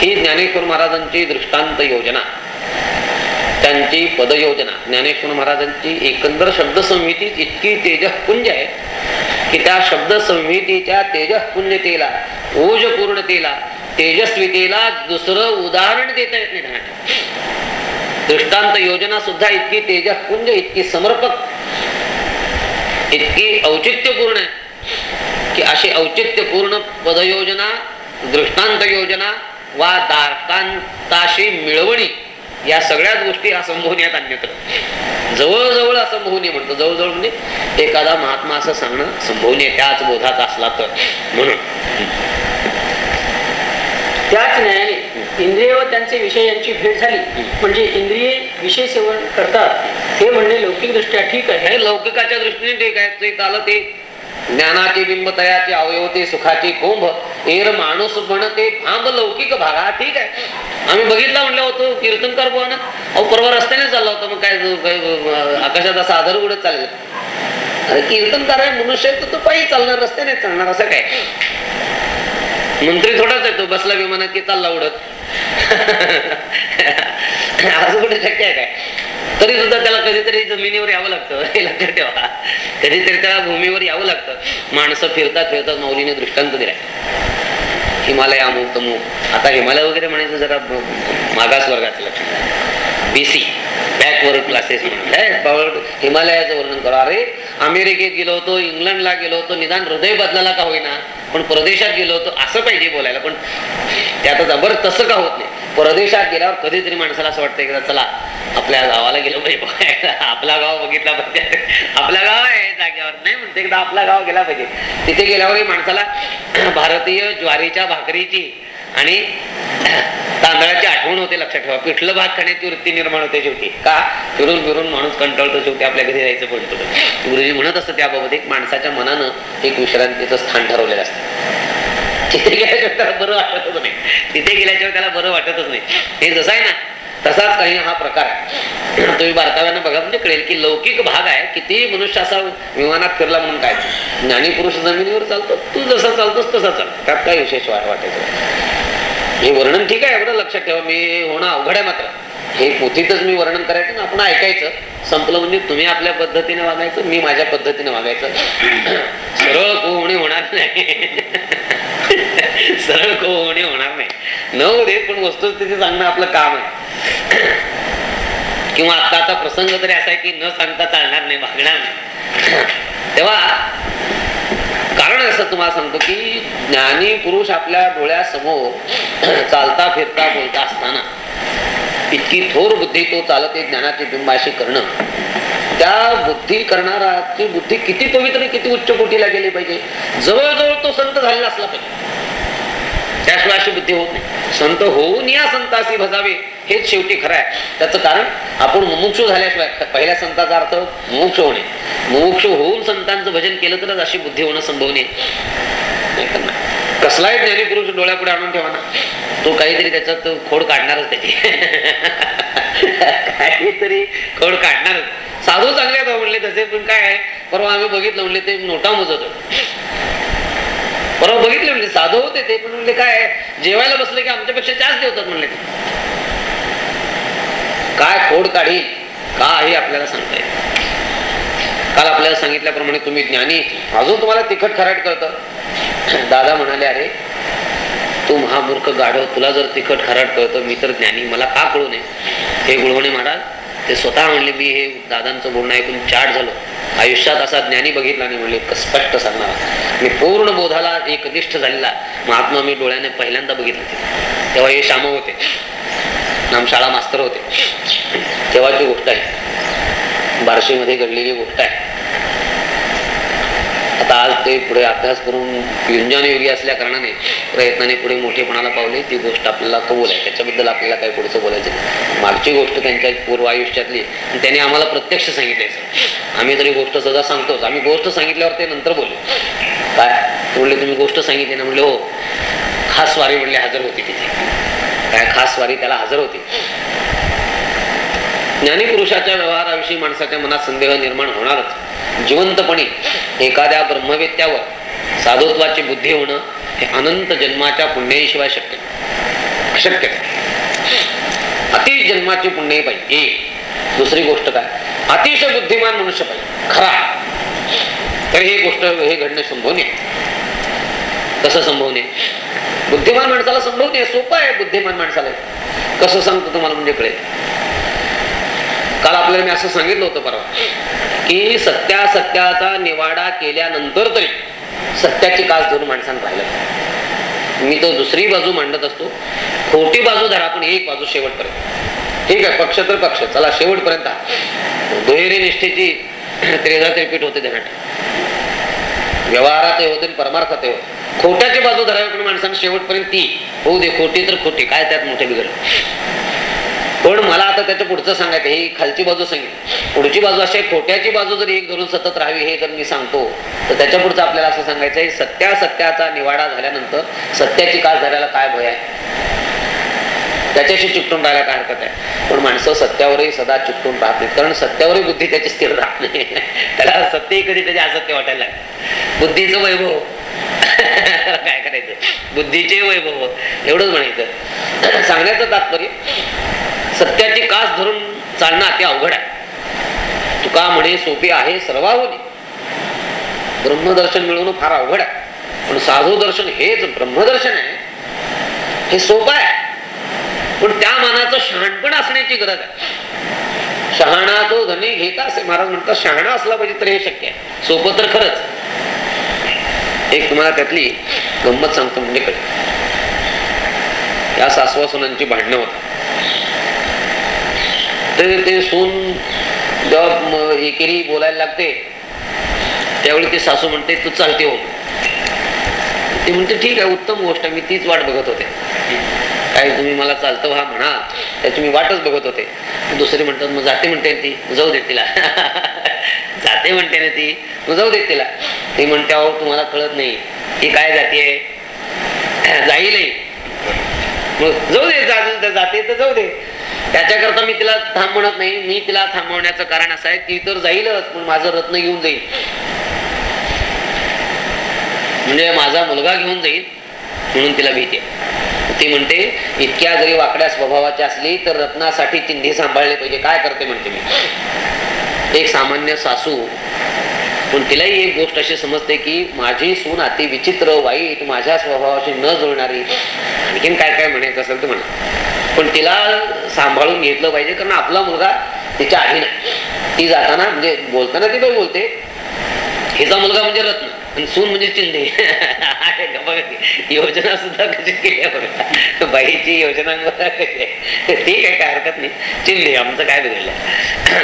ही ज्ञानेश्वर महाराजांची दृष्टांत योजना. त्यांची पदयोजना. ज्ञानेश्वर महाराजांची एकंदर शब्दसंहिती इतकी तेजपुंज आहे की त्या शब्दसंहितेच्या तेजपुंजतेला ओजपूर्णतेला तेजस्वितेला दुसरं उदाहरण देता येत नाही. दृष्टांत योजना सुद्धा इतकी तेजपुंज इतकी समर्पक इतकी औचित्यपूर्ण आहे की अशी औचित्यपूर्ण पदयोजना दृष्टांत योजना वा दाष्टांताशी मिळवणी या सगळ्याच गोष्टी असंभवण्यात अन्यत्र. जवळजवळ असंभवनीय म्हणतो. जवळजवळ म्हणजे एखादा महात्मा असं सांगणं संभवनीय त्याच बोधाचा असला तर. म्हणून. त्याच न्यायाने इंद्रिय व त्यांचे विषय यांची भेट झाली. म्हणजे इंद्रिये विषय सेवन करतात. हे म्हणणे लौकिक दृष्ट्या ठीक आहे. हे लौकिकाच्या दृष्टीने ठीक आहे ते झालं ते ज्ञानाची बिंब तयाची अवयव सुखाची कुंभ एर माणूस म्हणते भांब लौकिक भागा ठीक आहे. आम्ही बघितला म्हणलं होतो कीर्तनकार बुवा अहो परवा रस्त्याने चालला होता मग काय आकाशात असा आधार उडत चालला अरे कीर्तनकार आहे मनुष्य तर तो पायी चालणार रस्त्याने चालणार असं काय? मंत्री थोडाच आहे तो बसला विमानात की चालला उडत. असं कुठे शक्य आहे काय? तरी सुद्धा त्याला कधीतरी जमिनीवर यावं लागतं. हे लक्षात ठेवा. कधीतरी त्याला भूमीवर यावं लागतं. माणसं फिरतात फिरतात मौलीने दृष्टांत दिलाय. हिमालय अमुक तमुक आता हिमालय वगैरे म्हणायचं जरा मागास वर्गाचं लक्षात बीसी बॅकवर्ड क्लासेस हिमालयाचं वर्णन करा. अरे अमेरिकेत गेलो होतो इंग्लंडला गेलो होतो निदान हृदय बदलाला का होईना? पण परदेशात गेलो होतो असं पाहिजे बोलायला. पण त्यात बरं तसं का होत नाही? परदेशात गेल्यावर कधीतरी माणसाला असं वाटतं की चला आपल्या गावाला गेलो पाहिजे. *laughs* आपला गाव बघितला पाहिजे. आपला गाव आहे जागेवर. नाही म्हणते एकदा आपला गाव गेला पाहिजे. तिथे गेल्यावरही माणसाला भारतीय ज्वारीच्या भाकरीची आणि तांदळाची आठवण होते लक्षात ठेवा. पिठलं भात खाण्याची वृत्ती निर्माण होते शेवटी. का? फिरून फिरून माणूस कंटाळतो शेवटी आपल्या घरी जायचं पडतो. गुरुजी म्हणत असतं त्याबाबत एक माणसाच्या मनानं एक विश्रांतीचं स्थान ठरवलेलं असतं. तिथे गेल्याशिवाय त्याला बरं वाटतच नाही. तिथे गेल्याशिवाय त्याला बरं वाटतच नाही. हे जसं आहे ना तसाच काही हा प्रकार आहे. तुम्ही बारकाव्यानं बघा म्हणजे कळेल की लौकिक भाग आहे कितीही मनुष्य असा विमानात फिरला म्हणून काय? ज्ञानी पुरुष जमिनीवर चालतो. तू जसा चालतोस तसा चाल. त्यात काय विशेष वाट वाटायचं हे वर्णन ठीक आहे एवढं लक्षात ठेवा मी होणं अवघड आहे मात्र. हे पोथीतच मी वर्णन करायचं ना आपण ऐकायचं. संपलं म्हणजे तुम्ही आपल्या पद्धतीने वागायचं मी माझ्या पद्धतीने वागायचं. सरळ कोवणी होणार नाही. सरळ कोवणी होणार नाही. न होऊ दे पण वस्तुस्थिती सांगणं आपलं काम आहे. किंवा आता आता प्रसंग तरी असा आहे की न सांगता चालणार नाही वागणार नाही. तेव्हा कारण असं तुम्हाला सांगतो की ज्ञानी पुरुष आपल्या डोळ्यासमोर *clears throat* चालता फिरता बोलता असताना इतकी थोर बुद्धी तो चालते ज्ञानाची बिंबाशी करणं. त्या बुद्धी करणाराची बुद्धी किती पवित्र किती उच्च कोटीला गेली पाहिजे. जवळजवळ तो संत झालेला असला पाहिजे. त्याशिवाय अशी बुद्धी होत नाही. संत होऊन या संतासी भजावे हेच शेवटी खरं आहे त्याचं कारण आपण मुमुक्ष झाल्याशिवाय पहिल्या संताचा अर्थ मुमुक्ष होणे. मुमुक्ष होऊन संतांचं भजन केलं तरच अशी बुद्धी होणं संभव नाही. कसलाही ज्ञानीपुरुष डोळ्यापुढे आणून ठेवा ना. तो काहीतरी त्याच्यात खोड काढणारच त्याची. *laughs* काहीतरी खोड काढणारच. साधू चांगले आहेत हो म्हणले तसे पण काय आहे? परवा आम्ही बघितलं म्हणले ते नोटा मोजत बरोबर बघितले म्हणजे साधू होते ते पण म्हणले काय जेवायला बसले की आमच्यापेक्षा जास्त जेवतात म्हणले. काय खोड काढी काही आपल्याला सांगता येईल काल आपल्याला सांगितल्याप्रमाणे तुम्ही ज्ञानी अजून तुम्हाला तिखट खराट करत दादा म्हणाले अरे तू महामूर्ख गाढव तुला जर तिखट खराट कळतं मी तर ज्ञानी मला का कळू नये? हे गुळवणे महाराज ते स्वतः म्हणले मी हे दादांचं बोलणं ऐकून चाट झालो. आयुष्यात असा ज्ञानी बघितला नाही म्हणले स्पष्ट सांगणार मी पूर्ण बोधाला एकनिष्ठ झालेला महात्मा मी डोळ्याने पहिल्यांदा बघितले तेव्हा हे श्याम होते. नामशाळा मास्तर होते. तेव्हाची गोष्ट आहे. बार्शीमध्ये घडलेली गोष्ट आहे. आता आज ते पुढे अभ्यास करून युंजन योगी असल्या कारणाने प्रयत्नाने पुढे मोठेपणाला पावले. ती गोष्ट आपल्याला कबूल आहे. त्याच्याबद्दल आपल्याला काही पुढचं बोलायचं नाही. मागची गोष्ट त्यांच्या पूर्व आयुष्यातली आणि त्यांनी आम्हाला प्रत्यक्ष सांगितले सर. आम्ही तरी गोष्ट सदा सांगतोच. आम्ही गोष्ट सांगितल्यावर ते नंतर बोलू काय? म्हणले तुम्ही गोष्ट सांगितली ना? म्हणले हो. खास वारी म्हणले हजर होती तिथे. काय खास वारी? त्याला हजर होती? ज्ञानी पुरुषाच्या व्यवहाराविषयी माणसाच्या मनात संदेह निर्माण होणारच. जिवंतपणे एखाद्या ब्रह्मवेत्यावर साधुत्वाची बुद्धी होणं हे अनंत जन्माच्या पुण्याशिवाय शक्य अशक्य अति जन्माची पुण्य पाहिजे. एक. दुसरी गोष्ट काय? अतिशय बुद्धिमान मनुष्य पाहिजे. खरा. तर ही गोष्ट हे घडणे संभव नाही कसं संभव नाही बुद्धिमान माणसाला संभव नाही सोपं आहे बुद्धिमान माणसाला. कसं सांगतो तुम्हाला म्हणजे कळेल. काल आपल्याला मी असं सांगितलं होतं परवा की सत्यासत्याचा निवाडा केल्यानंतर तरी सत्याची कास धरून माणसानं पाहिलं. मी तो दुसरी बाजू मांडत असतो. खोटी बाजू धरा पण एक बाजू शेवटपर्यंत. ठीक आहे पक्ष तर पक्ष. चला शेवटपर्यंत दुहेरी निष्ठेची *clears throat* त्रेधा त्रिपीठ होते ध्यानात व्यवहारात होते परमार्थात होते. खोट्याची बाजू धरावी पण माणसानं शेवटपर्यंत ती. होऊ दे खोटी तर खोटी. काय त्यात मोठे बिघडलं? पण मला आता त्याच्या पुढचं सांगायचं ही खालची बाजू सांगितली. पुढची बाजू अशी खोट्याची बाजू जर एक धरून सतत राहावी हे जर मी सांगतो तर त्याच्या पुढचं आपल्याला असं सांगायचं आहे सत्या सत्याचा निवाडा झाल्यानंतर सत्याची कास धरायला काय भय आहे? त्याच्याशी चिकटून राहायला काय हरकत आहे? पण माणसं सत्यावरही सदा चिकटून राहत नाही कारण सत्यावरही बुद्धी त्याची स्थिर राहत नाही. त्याला सत्यही कधी त्याचे असत्य वाटायला बुद्धीचं वैभव. काय करायचं? बुद्धीचे वैभव. एवढंच म्हणायचं. सांगण्याचं तात्पर्य सत्याची कास धरून चालणं अति अवघड आहे. तुका म्हणे सोपी आहे सर्वाहुनी. ब्रह्मदर्शन मिळवणं फार अवघड आहे. पण साधू दर्शन हेच ब्रह्मदर्शन आहे. हे सोपं आहे. पण त्या मानाचं शहाणपण असण्याची गरज आहे. शहाणा तो धनी घेता असे महाराज म्हणतात शहाणा असला पाहिजे तर हे शक्य आहे. सोपं तर खरंच. एक तुम्हाला त्यातली गंमत सांगतो म्हणजे या सासवा सुनांची भांडणं होतात. तर ते सून जेव्हा एकेरी बोलायला लागते त्यावेळी ती सासू म्हणते तू चालते हो. ती म्हणते ठीक आहे उत्तम गोष्ट मी तीच वाट बघत होते. काय तुम्ही मला चालतं व्हा म्हणा त्याची मी वाटच बघत होते. दुसरी म्हणतात मग जाते म्हणते ना ती जाऊ देत तिला. *laughs* जाते म्हणते ना ती मग जाऊ देत तिला. ती म्हणते अहो तुम्हाला कळत नाही ती काय जाते *clears throat* जाईल मग जाऊ दे जा- जाते तर जाऊ दे. त्याच्याकरता मी तिला थांब म्हणत नाही. मी तिला थांबवण्याचं कारण असं आहे ती तर जाईलच पण माझं रत्न घेऊन जाईल. म्हणजे माझा मुलगा घेऊन जाईल म्हणून तिला भीती ती म्हणते इतक्या जरी वाकड्या स्वभावाची असली तर रत्नासाठी चिंधी सांभाळले पाहिजे. काय करते म्हणते मी? एक सामान्य सासू पण तिलाही एक गोष्ट अशी समजते की माझी सून अति विचित्र वाईट माझ्या स्वभावाशी न जुळणारी. आणखीन काय काय म्हणायचं असेल तर म्हणा. पण तिला सांभाळून घेतलं पाहिजे कारण आपला मुलगा तिच्या आधी नाही. ती जाताना म्हणजे बोलताना ती बाई बोलते. हिचा मुलगा म्हणजे रत्न. आणि सून म्हणजे चिंधे बघा योजना सुद्धा कशी केली बघा. बाईची योजना बघा कशी आहे. ठीक आहे काय हरकत नाही. चिंधे आमचं काय बिघडलं?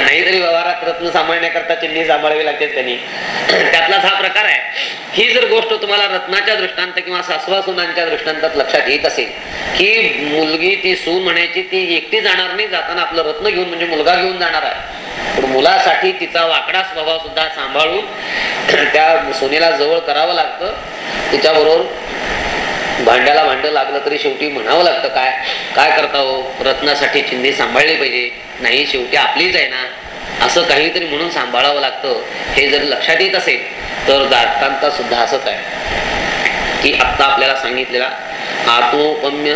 नाही तरी व्यवहारात रत्न सांभाळण्याकरता चिंधी सांभाळावी लागते त्यांनी. त्यातलाच हा प्रकार आहे. ही जर गोष्ट तुम्हाला रत्नाच्या दृष्टांत किंवा सासवा सुनांच्या दृष्टांतात लक्षात येत असेल की मुलगी ती सून म्हणायची ती एकटी जाणार नाही जाताना आपलं रत्न घेऊन म्हणजे मुलगा घेऊन जाणार आहे. पण मुलासाठी तिचा वाकडा स्वभाव सुद्धा सांभाळून त्या सुनेला जवळ करावं लागतं. तिच्याबरोबर भांड्याला भांड लागलं तरी शेवटी म्हणावं लागतं काय काय करता हो? रत्नासाठी चिंधी सांभाळली पाहिजे. नाही शेवटी आपलीच आहे ना. असं काहीतरी म्हणून सांभाळावं लागतं. हे जर लक्षात येत असेल तर दातांता सुद्धा असंच आहे की आत्ता आपल्याला सांगितलेला आत्मोपम्य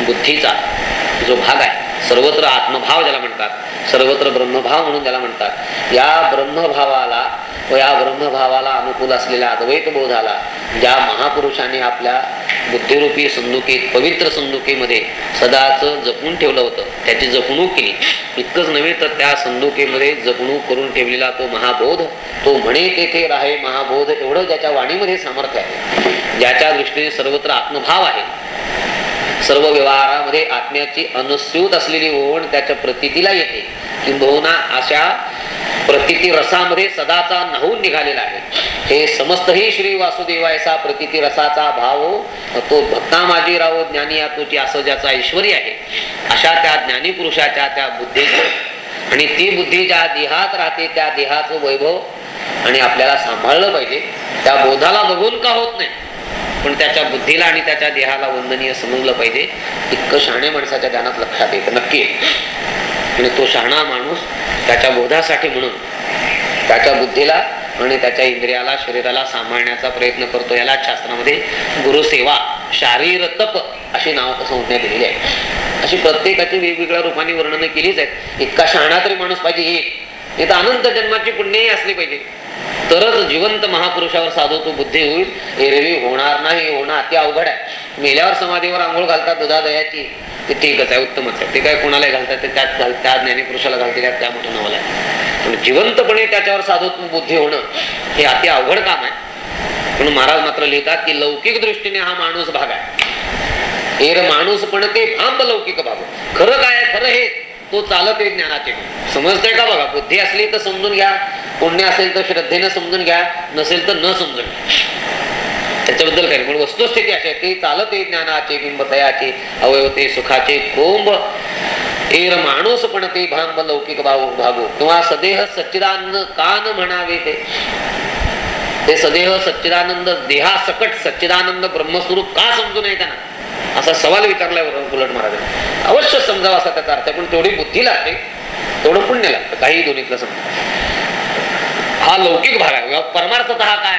बुद्धीचा जो भाग आहे सर्वत्र आत्मभाव ज्याला म्हणतात सर्वत्र ब्रह्मभाव म्हणून ज्याला म्हणतात या ब्रह्मभावाला व या ब्रह्मभावाला अनुकूल असलेल्या अद्वैत बोधाला ज्या महापुरुषाने आपल्या बुद्धिरूपी संदुकीत पवित्र संदुकीमध्ये सदाच जपून ठेवलं होतं त्याची जपणूक केली. इतकंच नव्हे तर त्या संदुकीमध्ये जपणूक करून ठेवलेला तो महाबोध तो म्हणे तेथे राहे महाबोध एवढं ज्याच्या वाणीमध्ये सामर्थ्य आहे ज्याच्या दृष्टीने सर्वत्र आत्मभाव आहे. सर्व व्यवहारामध्ये आत्म्याची अनुस्यूत असलेली ओढ त्याच्या प्रतितीला येते. किंबहुना अशा प्रतिती रसामध्ये सदाचा नाहून निघालेला आहे. हे समस्तही श्री वासुदेवायचा प्रतिती रसाचा भाव तो भक्ता माझी ज्ञानी या तुझी असं ज्याचा ऐश्वरी आहे अशा त्या ज्ञानी पुरुषाच्या त्या बुद्धीची आणि ती बुद्धी ज्या देहात राहते त्या देहाचं वैभव आणि आपल्याला सांभाळलं पाहिजे. त्या बोधाला बघून का होत नाही? पण त्याच्या बुद्धीला आणि त्याच्या देहाला वंदनीय समजलं पाहिजे. इतकं शहाणे माणसाच्या ध्यानात लक्षात येतं नक्की आणि तो शहाणा माणूस त्याच्या बोधासाठी म्हणून त्याच्या बुद्धीला आणि त्याच्या इंद्रियाला शरीराला सांभाळण्याचा प्रयत्न करतो. याला शास्त्रामध्ये गुरुसेवा शारीर तप अशी नाव संज्ञा दिलेली आहे. अशी प्रत्येकाची वेगवेगळ्या रूपाने वर्णन केलीच आहेत. इतका शहाणा तरी माणूस पाहिजे एक तर अनंत जन्माची पुण्यही असली पाहिजे. तरच जिवंत महापुरुषावर साधू बुद्धी होईल. एरवी होणार नाही होणं अति अवघड आहे. मेल्यावर समाधीवर आंघोळ घालतात दुधा दयाची ते ठीकच आहे उत्तमच आहे. ते काय कोणाला घालतात ते त्यात घाल त्या ज्ञानीपुरुषाला घालते त्यात त्या मोठं नावाला आहे. पण जिवंतपणे त्याच्यावर साधुत्व बुद्धी होणं हे अति अवघड काम आहे. पण महाराज मात्र लिहितात की लौकिक दृष्टीने हा माणूस भाग आहे. एर माणूस पण ते भांब लौकिक भाग खरं काय खरं हे. तो चालत आहे ज्ञानाचे. समजतंय का बघा? बुद्धी असली तर समजून घ्या. पुण्य असेल तर श्रद्धेनं समजून घ्या. नसेल तर न समजून घ्या. त्याच्याबद्दल काही पण वस्तुस्थिती अशी आहे ते चालत आहे ज्ञानाचे बिंबतयाचे अवयवते सुखाचे कोंब. एर माणूस पण ते भांब लौकिक भाऊ भागो. किंवा सदेह सच्चिदानंद कान म्हणावे ते. ते सदैव सच्चिदानंद देहा सकट सच्चिदानंद ब्रह्मस्वरूप का समजू नये त्यांना? असा सवाल विचारलाय उलट महाराज अवश्य समजावा असा त्याचा अर्थ आहे पण तेवढी बुद्धी लागते तेवढं पुण्य लागतं काही दोन्हीतलं समजा. हा लौकिक भाग आहे परमार्थत हा काय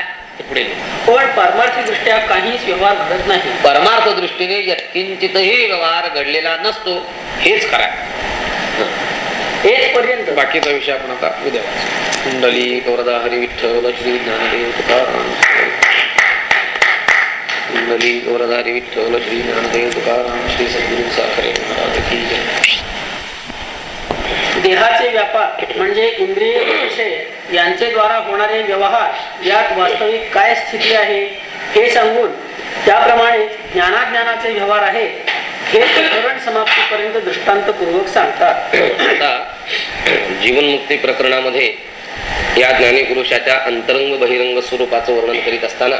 पुढे. पण पारमार्थिक दृष्ट्या काहीच व्यवहार घडत नाही. परमार्थ दृष्टीने यत्किंचितही व्यवहार घडलेला नसतो हेच खरा हेच पर्यंत. बाकीचा विषय आपण आता उद्या. कुंडली गौरदा हरी विठ्ठल श्री ज्ञानदेव गौरदा हरी विठ्ठल श्री ज्ञानदेव तुकाराम श्री सद्गुरु साखरे महाराज की जय. देहाचे व्यापार म्हणजे इंद्रिय विषय यांचे द्वारा होणारे व्यवहार यात वास्तविक काय स्थिती आहे हे सांगून त्याप्रमाणे ज्ञानाज्ञानाचे व्यवहार आहे हे प्रकरण समाप्तीपर्यंत दृष्टांतपूर्वक सांगतात आता जीवनमुक्ती प्रकरणामध्ये या ज्ञानी पुरुषाच्या अंतरंग बहिरंग स्वरूपाचं वर्णन करीत असताना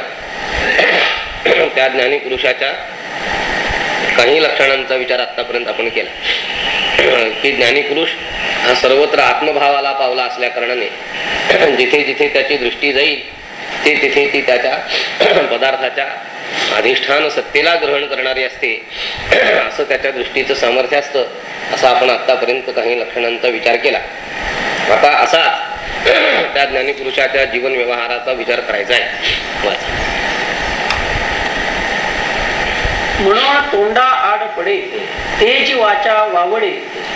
*clears throat* त्या ज्ञानी पुरुषाच्या काही लक्षणांचा विचार आतापर्यंत आपण केला. *clears throat* की ज्ञानी पुरुष हा सर्वत्र आत्मभावाला पावला असल्या कारणाने *clears throat* जिथे जिथे त्याची दृष्टी जाईल ते तिथे ती त्याच्या पदार्थाच्या अधिष्ठान सत्तेला ग्रहण करणारी असते. असं त्याच्या दृष्टीचं सामर्थ्य असतं असं आपण आतापर्यंत काही लक्षणांचा विचार केला. आता असा त्या ज्ञानी पुरुषाच्या जीवन व्यवहाराचा विचार करायचा आहे वाचा. म्हणून तोंडा आड पडे तेज वाचा वावडे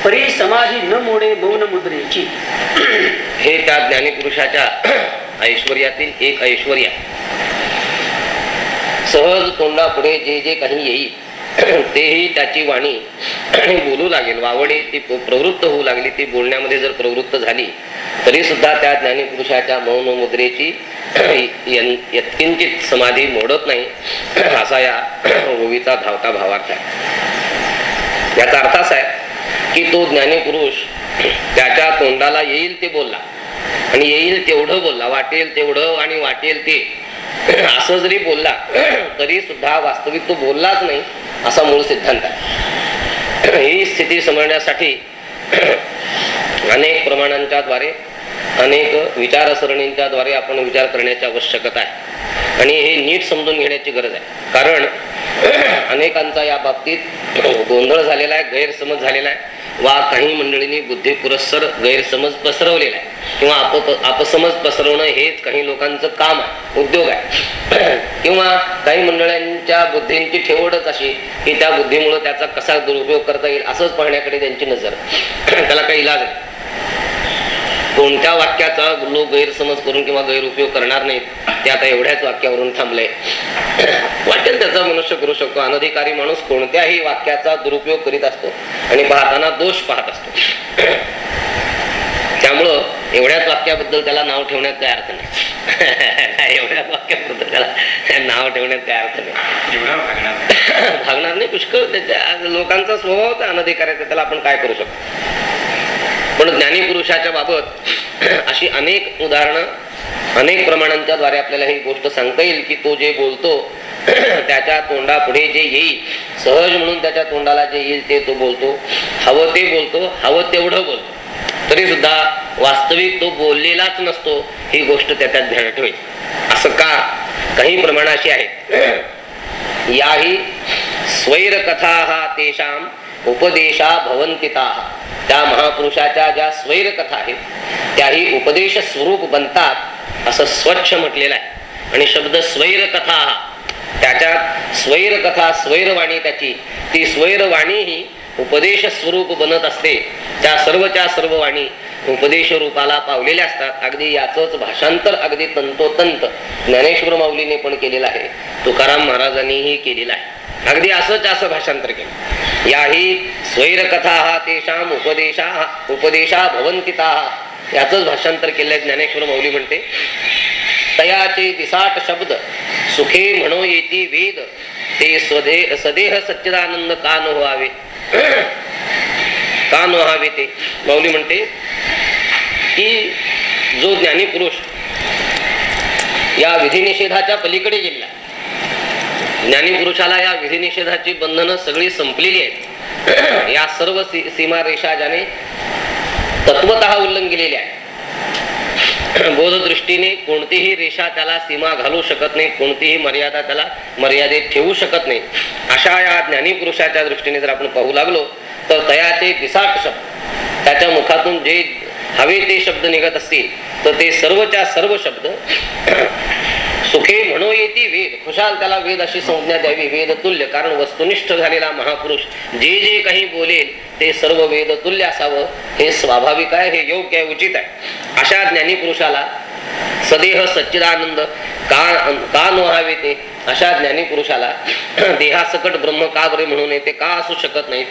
परी समाधी न मोडे मौन मुद्रेची हे त्या ज्ञानीपुरुषाच्या *clears throat* ऐश्वर्यातील एक ऐश्वर्या. सहज तोंडापुढे जे जे काही येईल *coughs* तेही त्याची वाणी बोलू लागेल. वावडे ती प्रवृत्त होऊ लागली. ती बोलण्यामध्ये जर प्रवृत्त झाली तरी सुद्धा त्या ज्ञानीपुरुषाच्या मौन मुद्रेची *coughs* यत्किंचित समाधी मोडत नाही. *coughs* असा या ओवीचा धावता भावार्थ आहे. याचा अर्थ असा आहे की तो ज्ञानीपुरुष त्याच्या तोंडाला येईल ते बोलला. आणि येईल तेवढं बोलला. वाटेल तेवढं आणि वाटेल ते. *coughs* असं जरी बोलला *coughs* तरी सुद्धा वास्तविक तो बोललाच नाही असा मूळ सिद्धांत आहे. *coughs* ही स्थिती समजण्यासाठी अनेक प्रमाणांच्या द्वारे अनेक विचारसरणींच्या द्वारे आपण विचार करण्याची आवश्यकता आहे. आणि हे नीट समजून घेण्याची गरज आहे. कारण अनेकांचा या बाबतीत गोंधळ झालेला आहे गैरसमज झालेला आहे. वा काही मंडळींनी बुद्धी पुरस्सर गैरसमज पसरवलेला आहे. किंवा आप अपसमज पसरवणं हेच काही लोकांचं काम आहे उद्योग आहे. *clears throat* किंवा काही मंडळांच्या बुद्धींची ठेवडच अशी की त्या बुद्धीमुळे त्याचा कसा दुरुपयोग करता येईल असंच पाहण्याकडे त्यांची नजर. *clears throat* त्याला काही इलाज आहे. कोणत्या वाक्याचा लोक गैरसमज करून किंवा गैरउपयोग करणार नाहीत ते आता एवढ्याच वाक्यावरून थांबले *clears throat* वाटेल त्याचा मनुष्य करू शकतो. अनधिकारी माणूस कोणत्याही वाक्याचा दुरुपयोग करीत असतो आणि पाहताना दोष पाहत असतो. *clears throat* त्यामुळं एवढ्याच वाक्याबद्दल त्याला नाव ठेवण्यात काय अर्थ नाही. *laughs* एवढ्याच वाक्याबद्दल त्याला नाव ठेवण्यात काय अर्थ नाही. *clears throat* भागणार नाही. पुष्कळ. त्याच्या लोकांचा स्वभाव तर अनधिकाराचा त्याला आपण काय करू शकतो? पण ज्ञानी पुरुषाच्या बाबत *clears throat* अशी अनेक उदाहरणं अनेक प्रमाणांच्या द्वारे आपल्याला ही गोष्ट सांगता येईल की तो जे बोलतो *clears throat* त्याच्या तोंडापुढे जे येईल सहज म्हणून त्याच्या तोंडाला जे येईल ते तो बोलतो. हवं ते बोलतो हवं तेवढं बोलतो. तरी सुद्धा वास्तविक तो बोललेलाच नसतो ही गोष्ट त्याच्यात ध्यान ठेवेल असं का? काही प्रमाण अशी आहेत. *clears throat* याही स्वैर कथा तेषाम उपदेशा भवंतिता त्या महापुरुषाच्या ज्या स्वैर कथा आहेत त्याही उपदेश स्वरूप बनतात असं स्वच्छ म्हटलेलं आहे. आणि शब्द स्वैर कथा त्याच्यात स्वैर कथा स्वैरवाणी त्याची ती स्वैरवाणी ही उपदेश स्वरूप बनत असते. त्या सर्वच्या सर्व वाणी उपदेश रूपाला पावलेले असतात. अगदी याचंच भाषांतर अगदी तंतोतंत ज्ञानेश्वर माऊलीने पण केलेलं आहे. तुकाराम महाराजांनीही केलेलं आहे. अगदी असंच असं भाषांतर केलं. याही स्वैरकथा हा तेषाम उपदेशा उपदेशा भवंतिता याच भाषांतर केलंय ज्ञानेश्वर माऊली म्हणते. तयाचे दिसाट शब्द सुखे म्हणो येती वेद ते स्वदे सदेह सच्चिदानंद का न व्हावे? का न व्हावे ते माऊली म्हणते की जो ज्ञानी पुरुष या विधिनिषेधाच्या पलीकडे गेला ज्ञानी पुरुषाला या विधिनिषेधाची बंधनं सगळी संपलेली आहेत या सर्व सी- सीमारेषा ज्याने तत्वत उल्लंघिलेल्या आहे बोधदृष्टीने कोणतीही रेषा त्याला सीमा घालू शकत नाही कोणतीही मर्यादा त्याला मर्यादेत ठेवू शकत नाही. अशा या ज्ञानी पुरुषाच्या दृष्टीने जर आपण पाहू लागलो तर तया ते दिसाट शब्द. त्याच्या मुखातून जे हवे ते शब्द निघत असतील तर ते सर्वच्या सर्व शब्द. *clears throat* सुखे म्हणो येती वेद. खुशाल त्याला वेद अशी संज्ञा द्यावी. वेद तुल्य कारण वस्तुनिष्ठ झालेला महापुरुष जे जे काही बोलेल ते सर्व वेद तुल्य असावं. हे स्वाभाविक आहे हे योग्य आहे उचित आहे. अशा ज्ञानी पुरुषाला सदेह सच्चिदानंद का का न व्हावे ते? अशा ज्ञानी पुरुषाला *clears throat* देहासकट ब्रह्म का बरे म्हणून ते का असू शकत नाही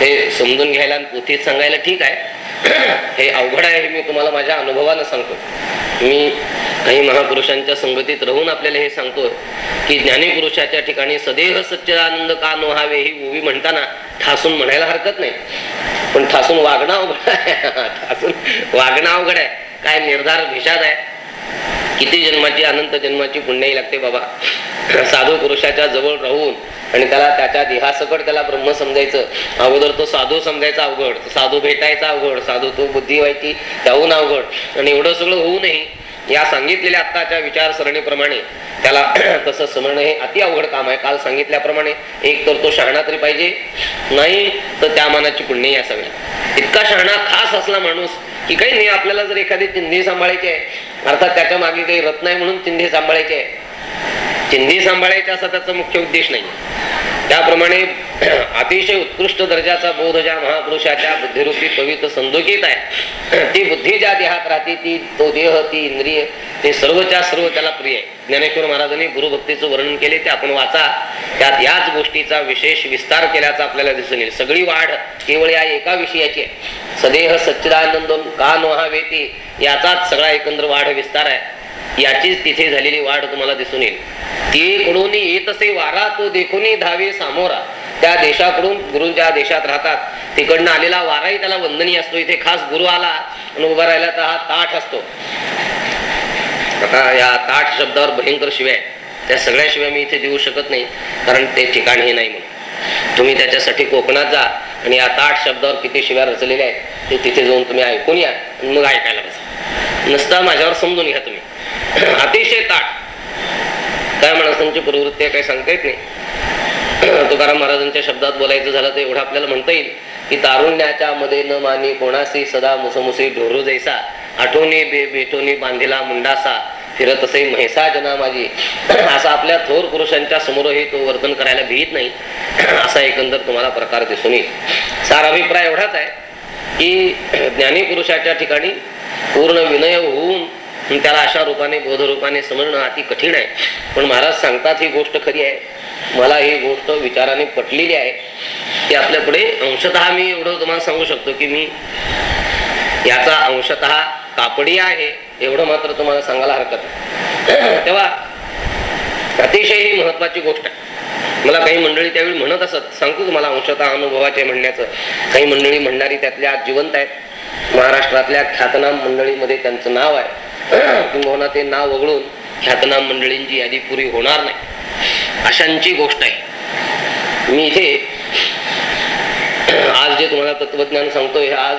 हे समजून घ्यायला आणि पोथीत सांगायला ठीक आहे. *clears throat* हे अवघड आहे हे मी तुम्हाला माझ्या अनुभवानं सांगतो. मी काही महापुरुषांच्या संगतीत राहून आपल्याला हे सांगतो की ज्ञानी पुरुषाच्या ठिकाणी सदैव सच्चिदानंद का न व्हावे ही मूवी म्हणताना ठासून म्हणायला हरकत नाही. पण ठासून वागणं अवघड आहे. *laughs* ठासून वागणं अवघड आहे. काय निर्धार भिषाद आहे? किती जन्माची अनंत जन्माची पुण्याही लागते बाबा. साधू पुरुषाच्या जवळ राहून आणि त्याला त्याच्या देहासकट त्याला ब्रह्म समजायचं. अगोदर तो साधू समजायचा अवघड साधू भेटायचा अवघड साधू तो बुद्धी व्हायची त्याहून अवघड. आणि एवढं सगळं होऊनही या सांगितलेल्या आत्ताच्या विचारसरणीप्रमाणे त्याला *clears throat* तसं समजणं हे अति अवघड काम आहे. काल सांगितल्याप्रमाणे एक तर तो शहाणा तरी पाहिजे नाही तर त्या मानाची पुण्य या सगळ्या इतका शहाणा खास असला माणूस की काही नाही आपल्याला जर एखादी चिंधी सांभाळायची आहे अर्थात त्याच्यामागे काही रत्न आहे म्हणून चिंधी सांभाळायची आहे चिंधी सांभाळायची असा त्याचा मुख्य उद्देश नाही त्याप्रमाणे *clears throat* अतिशय उत्कृष्ट दर्जाचा बोध ज्या महापुरुषाच्या बुद्धिरूपी पवित्र संदोकित आहे *clears throat* ती बुद्धी ज्या देहात राहते ती तो देह ती इंद्रिय ते सर्वच्या सर्व त्याला प्रिय आहे. ज्ञानेश्वर महाराजांनी गुरुभक्तीचं वर्णन केले ते आपण वाचा. त्यात याच गोष्टीचा विशेष विस्तार केल्याचा आपल्याला दिसून येईल. सगळी वाढ केवळ या एका विषयाची आहे. सदेह सच्चिदानंद का नोहावेती याचाच सगळा एकंदर वाढ विस्तार आहे. याचीच तिथे झालेली वाढ तुम्हाला दिसून येईल. ती कडून येत असे वारा तो देखून धावे सामोरा. त्या देशाकडून गुरु ज्या देशात राहतात तिकडनं आलेला वाराही त्याला वंदनीय असतो. इथे खास गुरु आला आणि उभा राहिला तर हा ताठ असतो. आता या ताठ शब्दावर भयंकर शिव्या आहेत. त्या सगळ्या शिव्या मी इथे देऊ शकत नाही कारण ते ठिकाण हे नाही म्हणून. तुम्ही त्याच्यासाठी कोकणात जा आणि या ताठ शब्दावर किती शिव्या रचलेल्या आहेत ते तिथे जाऊन तुम्ही ऐकून या मग ऐकायला बसा. नसता माझ्यावर समजून घ्या तुम्ही. अतिशय ताट काय माणसांची प्रवृत्ती काही सांगता येत नाही. तुकाराम महाराजांच्या शब्दात बोलायचं झालं तर एवढं आपल्याला म्हणता येईल की तारुण्याच्या मध्ये न मानी कोणासी सदा मुसमुसी ढोरू जैसा आठवणी बे बेठोनी बांधिला मुंडासा फिरत असे म्हैसा जना माझी असा आपल्या थोर पुरुषांच्या समोरही तो वर्तन करायला भीत नाही. असा एकंदर तुम्हाला प्रकार दिसून येईल. सार अभिप्राय एवढाच आहे की ज्ञानी पुरुषाच्या ठिकाणी पूर्ण विनय होऊन त्याला अशा रूपाने बोधरूपाने समजणं अति कठीण आहे. पण महाराज सांगतात ही गोष्ट खरी आहे. मला ही गोष्ट विचाराने पटलेली आहे. की आपल्या पुढे अंशतः मी एवढं तुम्हाला सांगू शकतो की मी याचा अंशतः कापडी आहे एवढं मात्र तुम्हाला सांगायला हरकत नाही. *clears throat* तेव्हा अतिशय ही महत्वाची गोष्ट आहे. मला काही मंडळी त्यावेळी म्हणत असत सांगतो तुम्हाला अंशतः अनुभवाचे म्हणण्याचं. काही मंडळी म्हणणारी त्यातल्या आज जिवंत आहेत. महाराष्ट्रातल्या ख्यातनाम मंडळीमध्ये त्यांचं नाव आहे. किंवा ते नाव वगळून ख्यातनाम मंडळींची यादी पुरी होणार नाही. अशांची गोष्ट आहे. मी इथे आज जे तुम्हाला तत्वज्ञान सांगतोय हे आज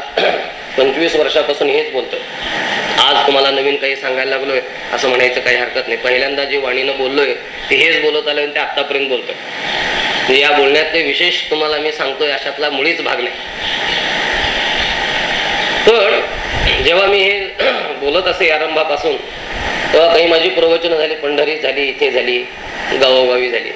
पंचवीस वर्षापासून हेच बोलतोय. आज तुम्हाला नवीन काही सांगायला लागलोय असं म्हणायचं काही हरकत नाही. पहिल्यांदा जे वाणीनं बोललोय ते हेच बोलत आलोय आणि ते आतापर्यंत बोलतोय. या बोलण्यात ते विशेष तुम्हाला मी सांगतोय अशातला मुळीच भाग नाही. पण जेव्हा मी हे *clears throat* बोलत असे आरंभापासून तेव्हा काही माझी प्रवचनं झाली पंढरी झाली इथे झाली गावोगावी झाली.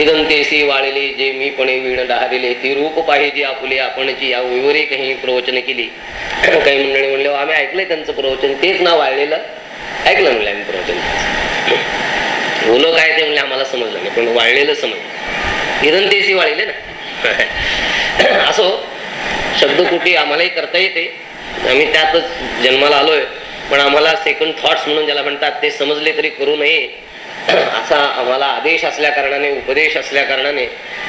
इदंतेसी वाळले जे मी पणे वीण डहारिले ती रूप पाहिजे आपुले आपणची या विवरे काही प्रवचन केली. *clears throat* काही मंडळी म्हणले आम्ही ऐकलंय त्यांचं प्रवचन तेच ना वाळलेलं. ऐकलं म्हणलं आम्ही प्रवचन. *clears throat* बोलो काय ते म्हणले आम्हाला समजलं नाही पण वाळलेलं समजलं. इदंतेसी वाळले ना. असो शब्दकोटी आम्हालाही करता येते. आम्ही त्यातच जन्माला आलोय. पण आम्हाला सेकंड थॉट्स म्हणून ज्याला म्हणतात ते समजले तरी करू नये. *clears throat* असा आम्हाला आदेश असल्या कारणाने उपदेश असल्या कारणाने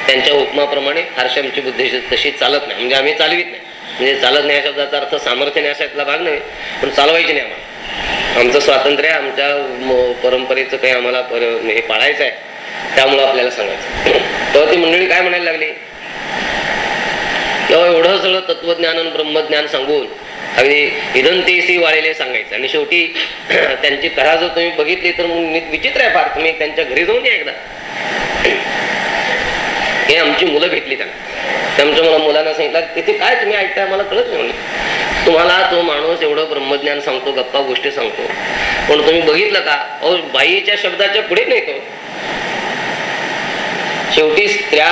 त्यांच्या हुकमाप्रमाणे फारशी आमची बुद्धी तशी चालत नाही. म्हणजे आम्ही चालवीत नाही. म्हणजे चालत नाही या शब्दाचा अर्थ सामर्थ्य नाही अशातला भाग नाही. पण चालवायची नाही आम्हाला. आमचं स्वातंत्र्य आमच्या म- परंपरेचं काही आम्हाला पर हे पाळायचं आहे. त्यामुळं आपल्याला सांगायचं. *clears throat* तर ती मंडळी काय म्हणायला लागली? तेव्हा एवढं सगळं तत्वज्ञान आणि ब्रह्मज्ञान सांगून अगदी इदंतेसी वाळेले सांगायचं. आणि शेवटी *clears throat* त्यांची तऱ्हा जर तुम्ही बघितली तर मग विचित्र आहे फार. तुम्ही त्यांच्या घरी जाऊन या एकदा. हे आमची मुलं भेटली त्यांना. त्यांच्या मला मुलांना सांगितलं तिथे काय तुम्ही ऐकताय? मला कळत नाही. तुम्हाला तो माणूस एवढं ब्रह्मज्ञान सांगतो गप्पा गोष्टी सांगतो. पण तुम्ही बघितलं का? अहो बाईच्या शब्दाच्या पुढे नाही तो. शेवटी स्त्रिया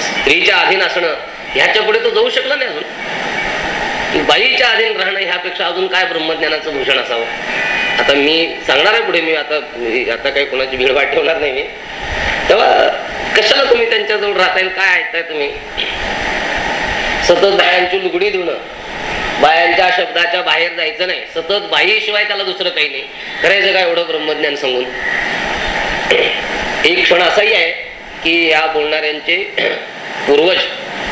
स्त्रीच्या अधीन असणं ह्याच्या पुढे तो जाऊ शकला नाही अजून. बाईच्या अधीन राहणं ह्यापेक्षा अजून काय ब्रह्मज्ञानाचं भूषण असावं? आता मी सांगणार आहे पुढे मी आता आता काही कोणाची भीड ठेवणार नाही मी. तेव्हा कशाला तुम्ही त्यांच्याजवळ राहता येईल? काय ऐकताय तुम्ही? सतत बायांची लुगडी धुणं. बायांच्या शब्दाच्या बाहेर जायचं नाही. सतत बाईशिवाय त्याला दुसरं काही नाही. करायचं काय एवढं ब्रह्मज्ञान सांगून. एक क्षण असाही आहे. की या बोलणाऱ्यांचे *clears throat* पूर्वज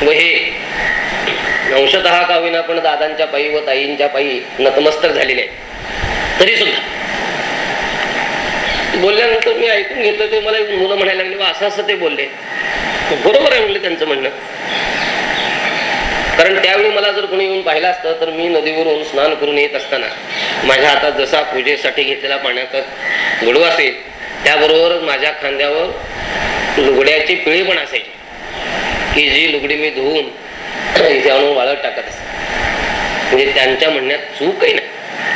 व हे अंशत का होईना पण दादांच्या पायी व ताईंच्या पायी नतमस्तक झालेले तरी सुद्धा बोलल्यानंतर मी ऐकून घेतलं ते मला मुलं म्हणायला लागले असं असं ते बोलले. बरोबर आहे म्हणले त्यांचं म्हणणं. कारण त्यावेळी मला जर कोणी येऊन पाहिलं असतं तर मी नदीवरून स्नान करून येत असताना माझ्या हातात जसा पूजेसाठी घेतलेला पाण्याचा गुडवा असेल त्याबरोबर माझ्या खांद्यावर लुगड्याची पिळी पण असायची. की जी लुगडी मी धुवून इथे आणून वाळत टाकत असते म्हणजे त्यांच्या म्हणण्यात चूक आहे नाही.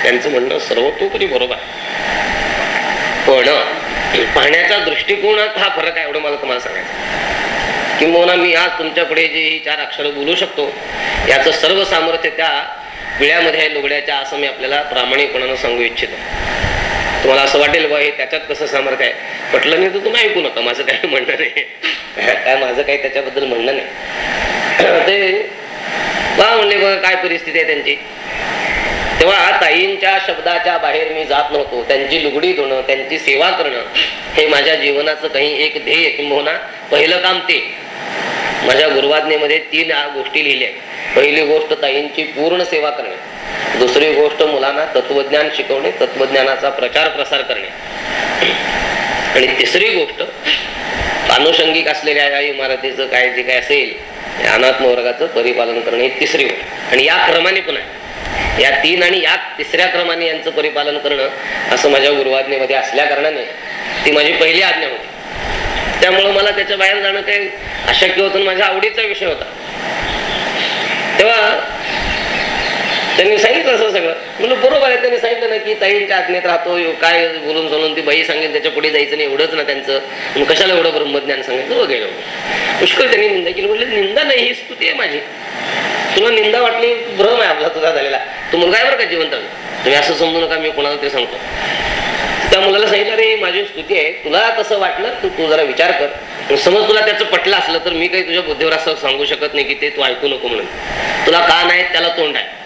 त्यांचं म्हणणं सर्वतोपरी बरोबर. आहे पण पाहण्याचा दृष्टिकोनात हा फरक आहे एवढं मला तुम्हाला सांगायचं किंबहुना मी आज तुमच्याकडे जे ही चार अक्षरं बोलू शकतो याचं सर्व सामर्थ्य त्या पिळ्यामध्ये आहे लुगड्याच्या असं मी आपल्याला प्रामाणिकपणानं सांगू इच्छितो. तुम्हाला असं वाटेल बा हे त्याच्यात कसं सामर्थ्य आहे? म्हटलं नाही तर तुम्ही ऐकू नका माझं काही म्हणणं नाही. काय माझं काही त्याच्याबद्दल म्हणणं नाही. ते बा म्हणले बघा काय परिस्थिती आहे त्यांची. तेव्हा ताईंच्या शब्दाच्या बाहेर मी जात नव्हतो. त्यांची लुगडी धुणं त्यांची सेवा करणं हे माझ्या जीवनाचं काही एक ध्येय किंबहुना पहिलं काम ते. माझ्या गुरुवाज्ञेमध्ये तीन गोष्टी लिहिल्या पहिली गोष्ट ताईंची पूर्ण सेवा करणे. दुसरी गोष्ट मुलांना तत्वज्ञान शिकवणे तत्वज्ञानाचा प्रचार प्रसार करणे. आणि तिसरी गोष्ट अनुषंगिक असलेल्या या इमारतीचं काय जे काय असेल या अनात्म वर्गाचं परिपालन करणे ही तिसरी गोष्ट. आणि या क्रमाने पण आहे. या तीन आणि या तिसऱ्या क्रमाने यांचं परिपालन करणं असं माझ्या गुरुवाज्ञेमध्ये असल्या कारणाने ती माझी पहिली आज्ञा होती. त्यामुळं मला त्याच्या बाहेर जाणं काही अशक्य होतं माझ्या आवडीचा विषय होता. तेव्हा त्यांनी सांगितलं असं सगळं. म्हणलं बरोबर आहे त्यांनी सांगितलं ना की ताईंच्या आज्ञेत राहतो यो काय बोलून सोलून ती बाई सांगेल त्याच्या पुढे जायचं नाही एवढंच ना त्यांचं. कशाला एवढं ब्रह्मज्ञान सांगायचं? वगैरे पुष्कळ त्यांनी निंदा केली. म्हटलं निंदा नाही ही स्तुती आहे माझी. तुला निंदा वाटली? भ्रम आहे आपला तुझा झालेला. तू मुलगा आहे बरं का जिवंत? तुम्ही असं समजू नका मी कोणाला ते सांगतो. त्या मुलाला सांगितलं रे माझी स्तुती आहे. तुला तसं वाटलं तू तू जरा विचार कर. आणि समज तुला त्याचं पटलं असलं तर मी काही तुझ्या बुद्धीवर असं सांगू शकत नाही की ते तू ऐकू नको म्हणून. तुला का नाही त्याला तोंड आहे.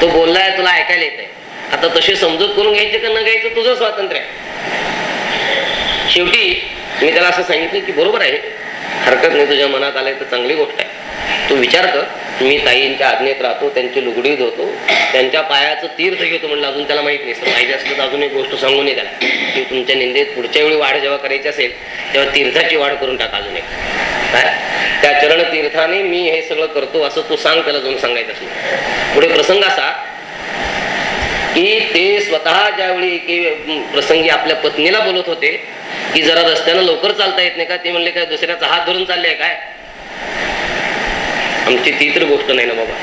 तो बोललाय तुला ऐकायला येत आहे आता तशी समजूत करून घ्यायची का न घ्यायचं तुझं स्वातंत्र्य? आहे शेवटी मी त्याला असं सांगितलं की बरोबर आहे. हरकत नाही तुझ्या मनात आलंय तर चांगली गोष्ट आहे. तू विचार कर. मी ताईंच्या आज्ञेत राहतो त्यांची लुगडी धुतो त्यांच्या पायाचं तीर्थ घेतो म्हणलं अजून त्याला माहीत नाही. सर पाहिजे असलं तर अजून एक गोष्ट सांगून नये त्याला. की तुमच्या निंदेत पुढच्या वेळी वाढ जेव्हा करायची असेल तेव्हा तीर्थाची वाढ करून टाका अजून एक. त्या चरण तीर्थाने मी हे सगळं करतो असं तू सांग त्याला जाऊन सांगायचं असलं. पुढे प्रसंग असा की ते स्वतः ज्यावेळी की प्रसंगी आपल्या पत्नीला बोलत होते की जरा रस्त्यानं लवकर चालता येत नाही का? ते म्हणले काय दुसऱ्याचा हात धरून चालले काय? आमची ती तर गोष्ट नाही ना बाबा.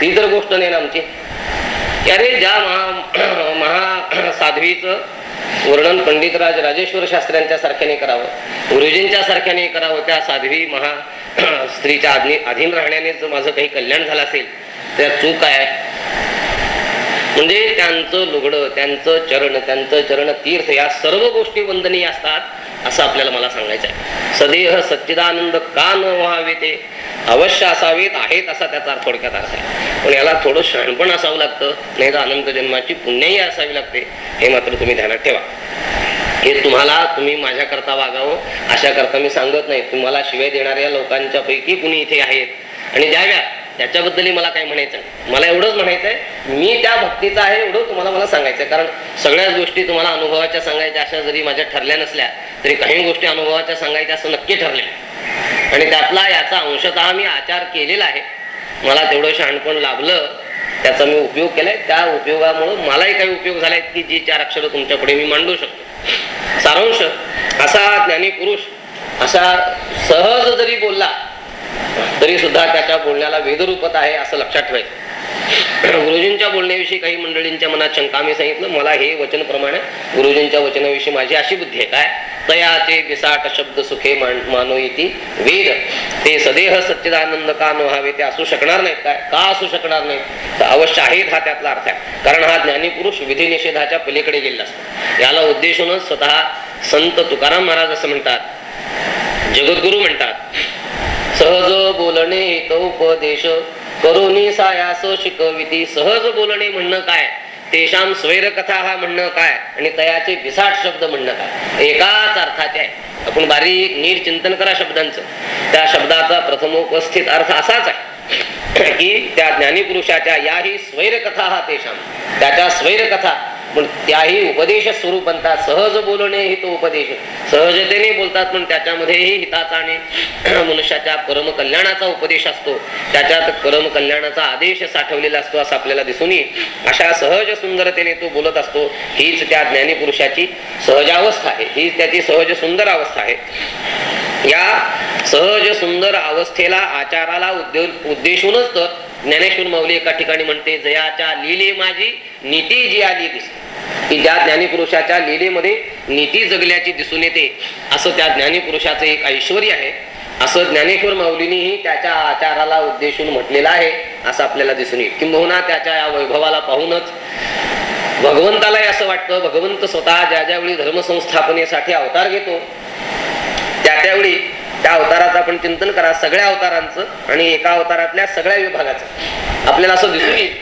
ती तर गोष्ट नाही ना आमची. अरे ज्या महा महा साध्वीचं वर्णन पंडितराज राजेश्वर शास्त्र्यांच्या सारख्याने करावं गुरुजींच्या सारख्याने करावं त्या साध्वी महा स्त्रीच्या आधी अधीन राहण्याने जर माझं काही कल्याण झालं असेल त्या चूक आहे? म्हणजे त्यांचं लुगडं त्यांचं चरण त्यांचं चरण तीर्थ या सर्व गोष्टी वंदनीय असतात. असं आपल्याला मला सांगायचं आहे. सदेह सच्चिदानंद का न व्हावे ते अवश्य असावेत आहेत असा त्याचा थोडक्यात अर्थ आहे. पण याला थोडं शहाणपण असावं लागतं नाही तर अनंत जन्माची पुण्याही असावी लागते. हे मात्र तुम्ही ध्यानात ठेवा. हे तुम्हाला तुम्ही माझ्याकरता वागावं अशा करता मी सांगत नाही. तुम्हाला शिवाय देणाऱ्या लोकांच्या पैकी कुणी इथे आहेत? आणि द्याव्या त्याच्याबद्दलही मला काय म्हणायचं आहे. मला एवढंच म्हणायचं आहे मी त्या भक्तीचा आहे एवढं तुम्हाला मला सांगायचं आहे. कारण सगळ्याच गोष्टी तुम्हाला अनुभवाच्या सांगायच्या अशा जरी माझ्या ठरल्या नसल्या तरी काही गोष्टी अनुभवाच्या सांगायच्या असं नक्की ठरलेलं आणि त्यातला याचा अंशतः मी आचार केलेला आहे मला तेवढं शहाणपण लाभलं त्याचा मी उपयोग केलाय त्या उपयोगामुळं मलाही काही उपयोग झालाय की जी चार अक्षरं तुमच्यापुढे मी मांडू शकतो सारांश असा ज्ञानी पुरुष असा सहज जरी बोलला तरी सुद्धा त्याच्या बोलण्याला वेदरूपत आहे असं लक्षात ठेवायचं. गुरुजींच्या बोलण्याविषयी काही मंडळींच्या मनात शंका मी सांगितलं मला हे वचन प्रमाणे गुरुजींच्या वचनाविषयी माझी अशी बुद्धी आहे. काय? तयाचे बिसाट शब्द सुखे मान- मानो इति वेद. ते सदेह सच्चिदानंद का न व्हावे ते असू शकणार नाहीत. काय? का असू शकणार नाही तर अवश्य आहेत हा त्यातला अर्थ आहे. कारण हा ज्ञानीपुरुष विधी निषेधाच्या पलीकडे गेलेला असतो. याला उद्देशूनच स्वतः संत तुकाराम महाराज असं म्हणतात जगद्गुरु म्हणतात. सहज बोलणे उपदेश. करुणी सायास शिकविती. सहज बोलणे म्हणणं काय? तेशाम स्वैर कथा हा म्हणणं काय? आणि तयाचे विसाट शब्द म्हणणं काय? एकाच अर्थाचे आहे. आपण बारीक नीट चिंतन करा शब्दांचं. त्या शब्दाचा प्रथमोपस्थित अर्थ असाच आहे. की त्या ज्ञानीपुरुषाच्या याही स्वैर कथा हा तेशाम त्याच्या स्वैर कथा पण त्याही उपदेश स्वरूप म्हणतात सहज बोलणे हे तो उपदेश. सहजतेने बोलतात पण त्याच्यामध्येही हिताचा आणि *clears throat* मनुष्याच्या परम कल्याणाचा उपदेश असतो. त्याच्यात परमकल्याणाचा आदेश साठवलेला असतो असं आपल्याला दिसून येईल अशा सहज सुंदरतेने तो बोलत असतो. हीच त्या ज्ञानी पुरुषाची सहजावस्था आहे. हीच त्याची सहज सुंदर अवस्था आहे. या सहज सुंदर अवस्थेला आचाराला उद्देशूनच तर ज्ञानेश्वर माऊली एका ठिकाणी म्हणते जयाच्या लीले माझी नीती जी आली दिसते. की ज्या ज्ञानीपुरुषाच्या लीलेमध्ये नीती जगल्याची दिसून येते असं त्या ज्ञानीपुरुषाचं एक ऐश्वर आहे. असं ज्ञानेश्वर माऊलींनीही त्याच्या आचाराला उद्देशून म्हटलेलं आहे असं आपल्याला दिसून येईल. किंबहुना त्याच्या या वैभवाला पाहूनच भगवंतालाही असं वाटतं भगवंत स्वतः ज्या ज्यावेळी धर्मसंस्थापनेसाठी अवतार घेतो त्या त्यावेळी त्या अवताराचं आपण चिंतन करा सगळ्या अवतारांचं आणि एका अवतारातल्या सगळ्या विभागाचं. आपल्याला असं दिसून येईल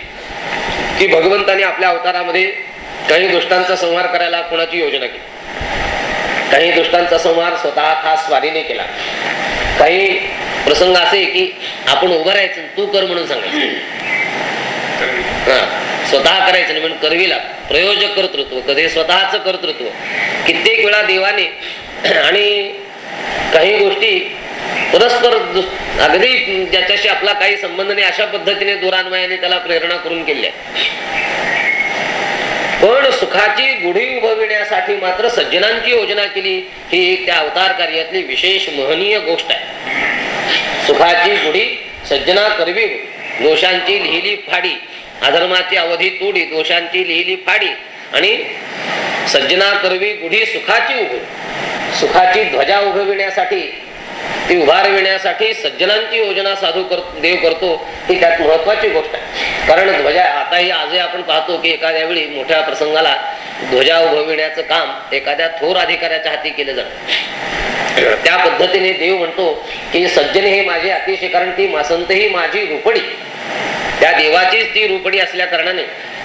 की भगवंताने आपल्या अवतारामध्ये काही दुष्टांचा संहार करायला कोणाची योजना केली? काही दुष्टांचा संहार स्वतः खास स्वारीने केला. काही प्रसंग असे की आपण उभं राहायचं तू कर म्हणून सांगायचं. हा स्वतः करायचं नाही म्हणून करविला. प्रयोजक कर्तृत्व कधी स्वतःच कर्तृत्व. कित्येक वेळा देवाने आणि काही गोष्टी परस्पर अगदी ज्याच्याशी आपला काही संबंध नाही अशा पद्धतीने दुरान्वयाने त्याला प्रेरणा करून केल्या. पण सुखाची गुढी उभविण्यासाठी मात्र सज्जनांची योजना केली ही त्या अवतार कार्यातली विशेष महनीय गोष्ट आहे. सुखाची गुढी सज्जना करवी दोषांची लिहिली फाडी अधर्माची अवधी तोडी दोषांची लिहिली फाडी आणि सज्जना करवी गुढी सुखाची उभी. सुखाची ध्वजा उभविण्यासाठी ती उभारविण्यासाठी सज्जनांची योजना साधू कर देव करतो ही त्यात महत्वाची गोष्ट आहे. कारण ध्वजा आताही आजही आपण पाहतो की एखाद्या वेळी मोठ्या प्रसंगाला ध्वजा उभविण्याचं काम एखाद्या थोर अधिकाऱ्याच्या हाती केलं जातं. त्या पद्धतीने देव म्हणतो की सज्जन हे माझे अतिशय कारण ती मासंत ही माझी रुपडी. त्या देवाचीच ती रुपडी असल्या कारणाने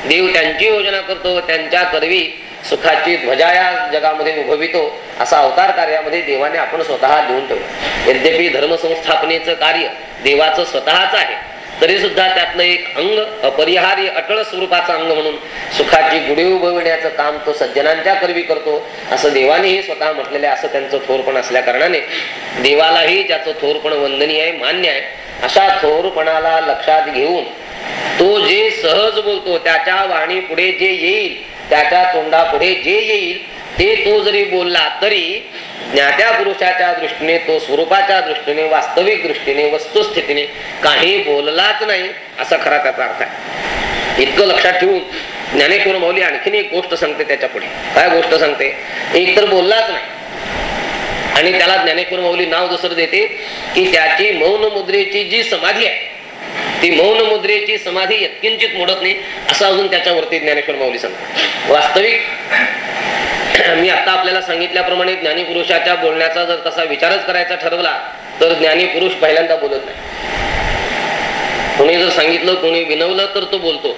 देव त्यांची योजना करतो त्यांच्या करवी सुखाची ध्वजा या जगामध्ये उभवितो असा अवतार कार्यामध्ये देवाने आपण स्वतः लिहून ठेवलं. यद्यपि धर्मसंस्थापनेचं कार्य देवाचं स्वतःच आहे तरी सुद्धा त्यातलं एक अंग अपरिहार्य अटळ स्वरूपाचं अंग म्हणून सुखाची गुढी उभविण्याचं काम तो सज्जनांच्या करवी करतो असं देवानेही स्वतः म्हटलेलं आहे असं त्यांचं थोरपण असल्या कारणाने. देवालाही ज्याचं थोरपण वंदनीय आहे मान्य आहे अशा थोरपणाला लक्षात घेऊन तो जे सहज बोलतो त्याच्या वाणी पुढे जे येईल त्याच्या तोंडा पुढे जे येईल ते तो जरी बोलला तरी ज्ञात्या पुरुषाच्या दृष्टीने तो स्वरूपाच्या दृष्टीने वास्तविक दृष्टीने वस्तुस्थितीने काही बोललाच नाही असा खरा त्याचा अर्थ आहे. इतकं लक्षात ठेवून ज्ञानेश्वर माऊली आणखीन एक गोष्ट सांगते त्याच्या पुढे. काय गोष्ट सांगते? एक तर बोललाच नाही. आणि त्याला ज्ञानेश्वर माऊली नाव दुसरं देते की त्याची मौन मुद्रेची जी समाधी आहे ती मौन मुद्रेची समाधी यत्किंचित मोडत नाही. असं अजून त्याच्यावरती ज्ञानेश्वर माऊली सांगतात. वास्तविक *clears throat* मी आता आपल्याला सांगितल्याप्रमाणे ज्ञानीपुरुषाच्या बोलण्याचा जर तसा विचारच करायचा ठरवला तर ज्ञानीपुरुष पहिल्यांदा बोलत नाही. कोणी जर सांगितलं कोणी विनवलं तर तो बोलतो.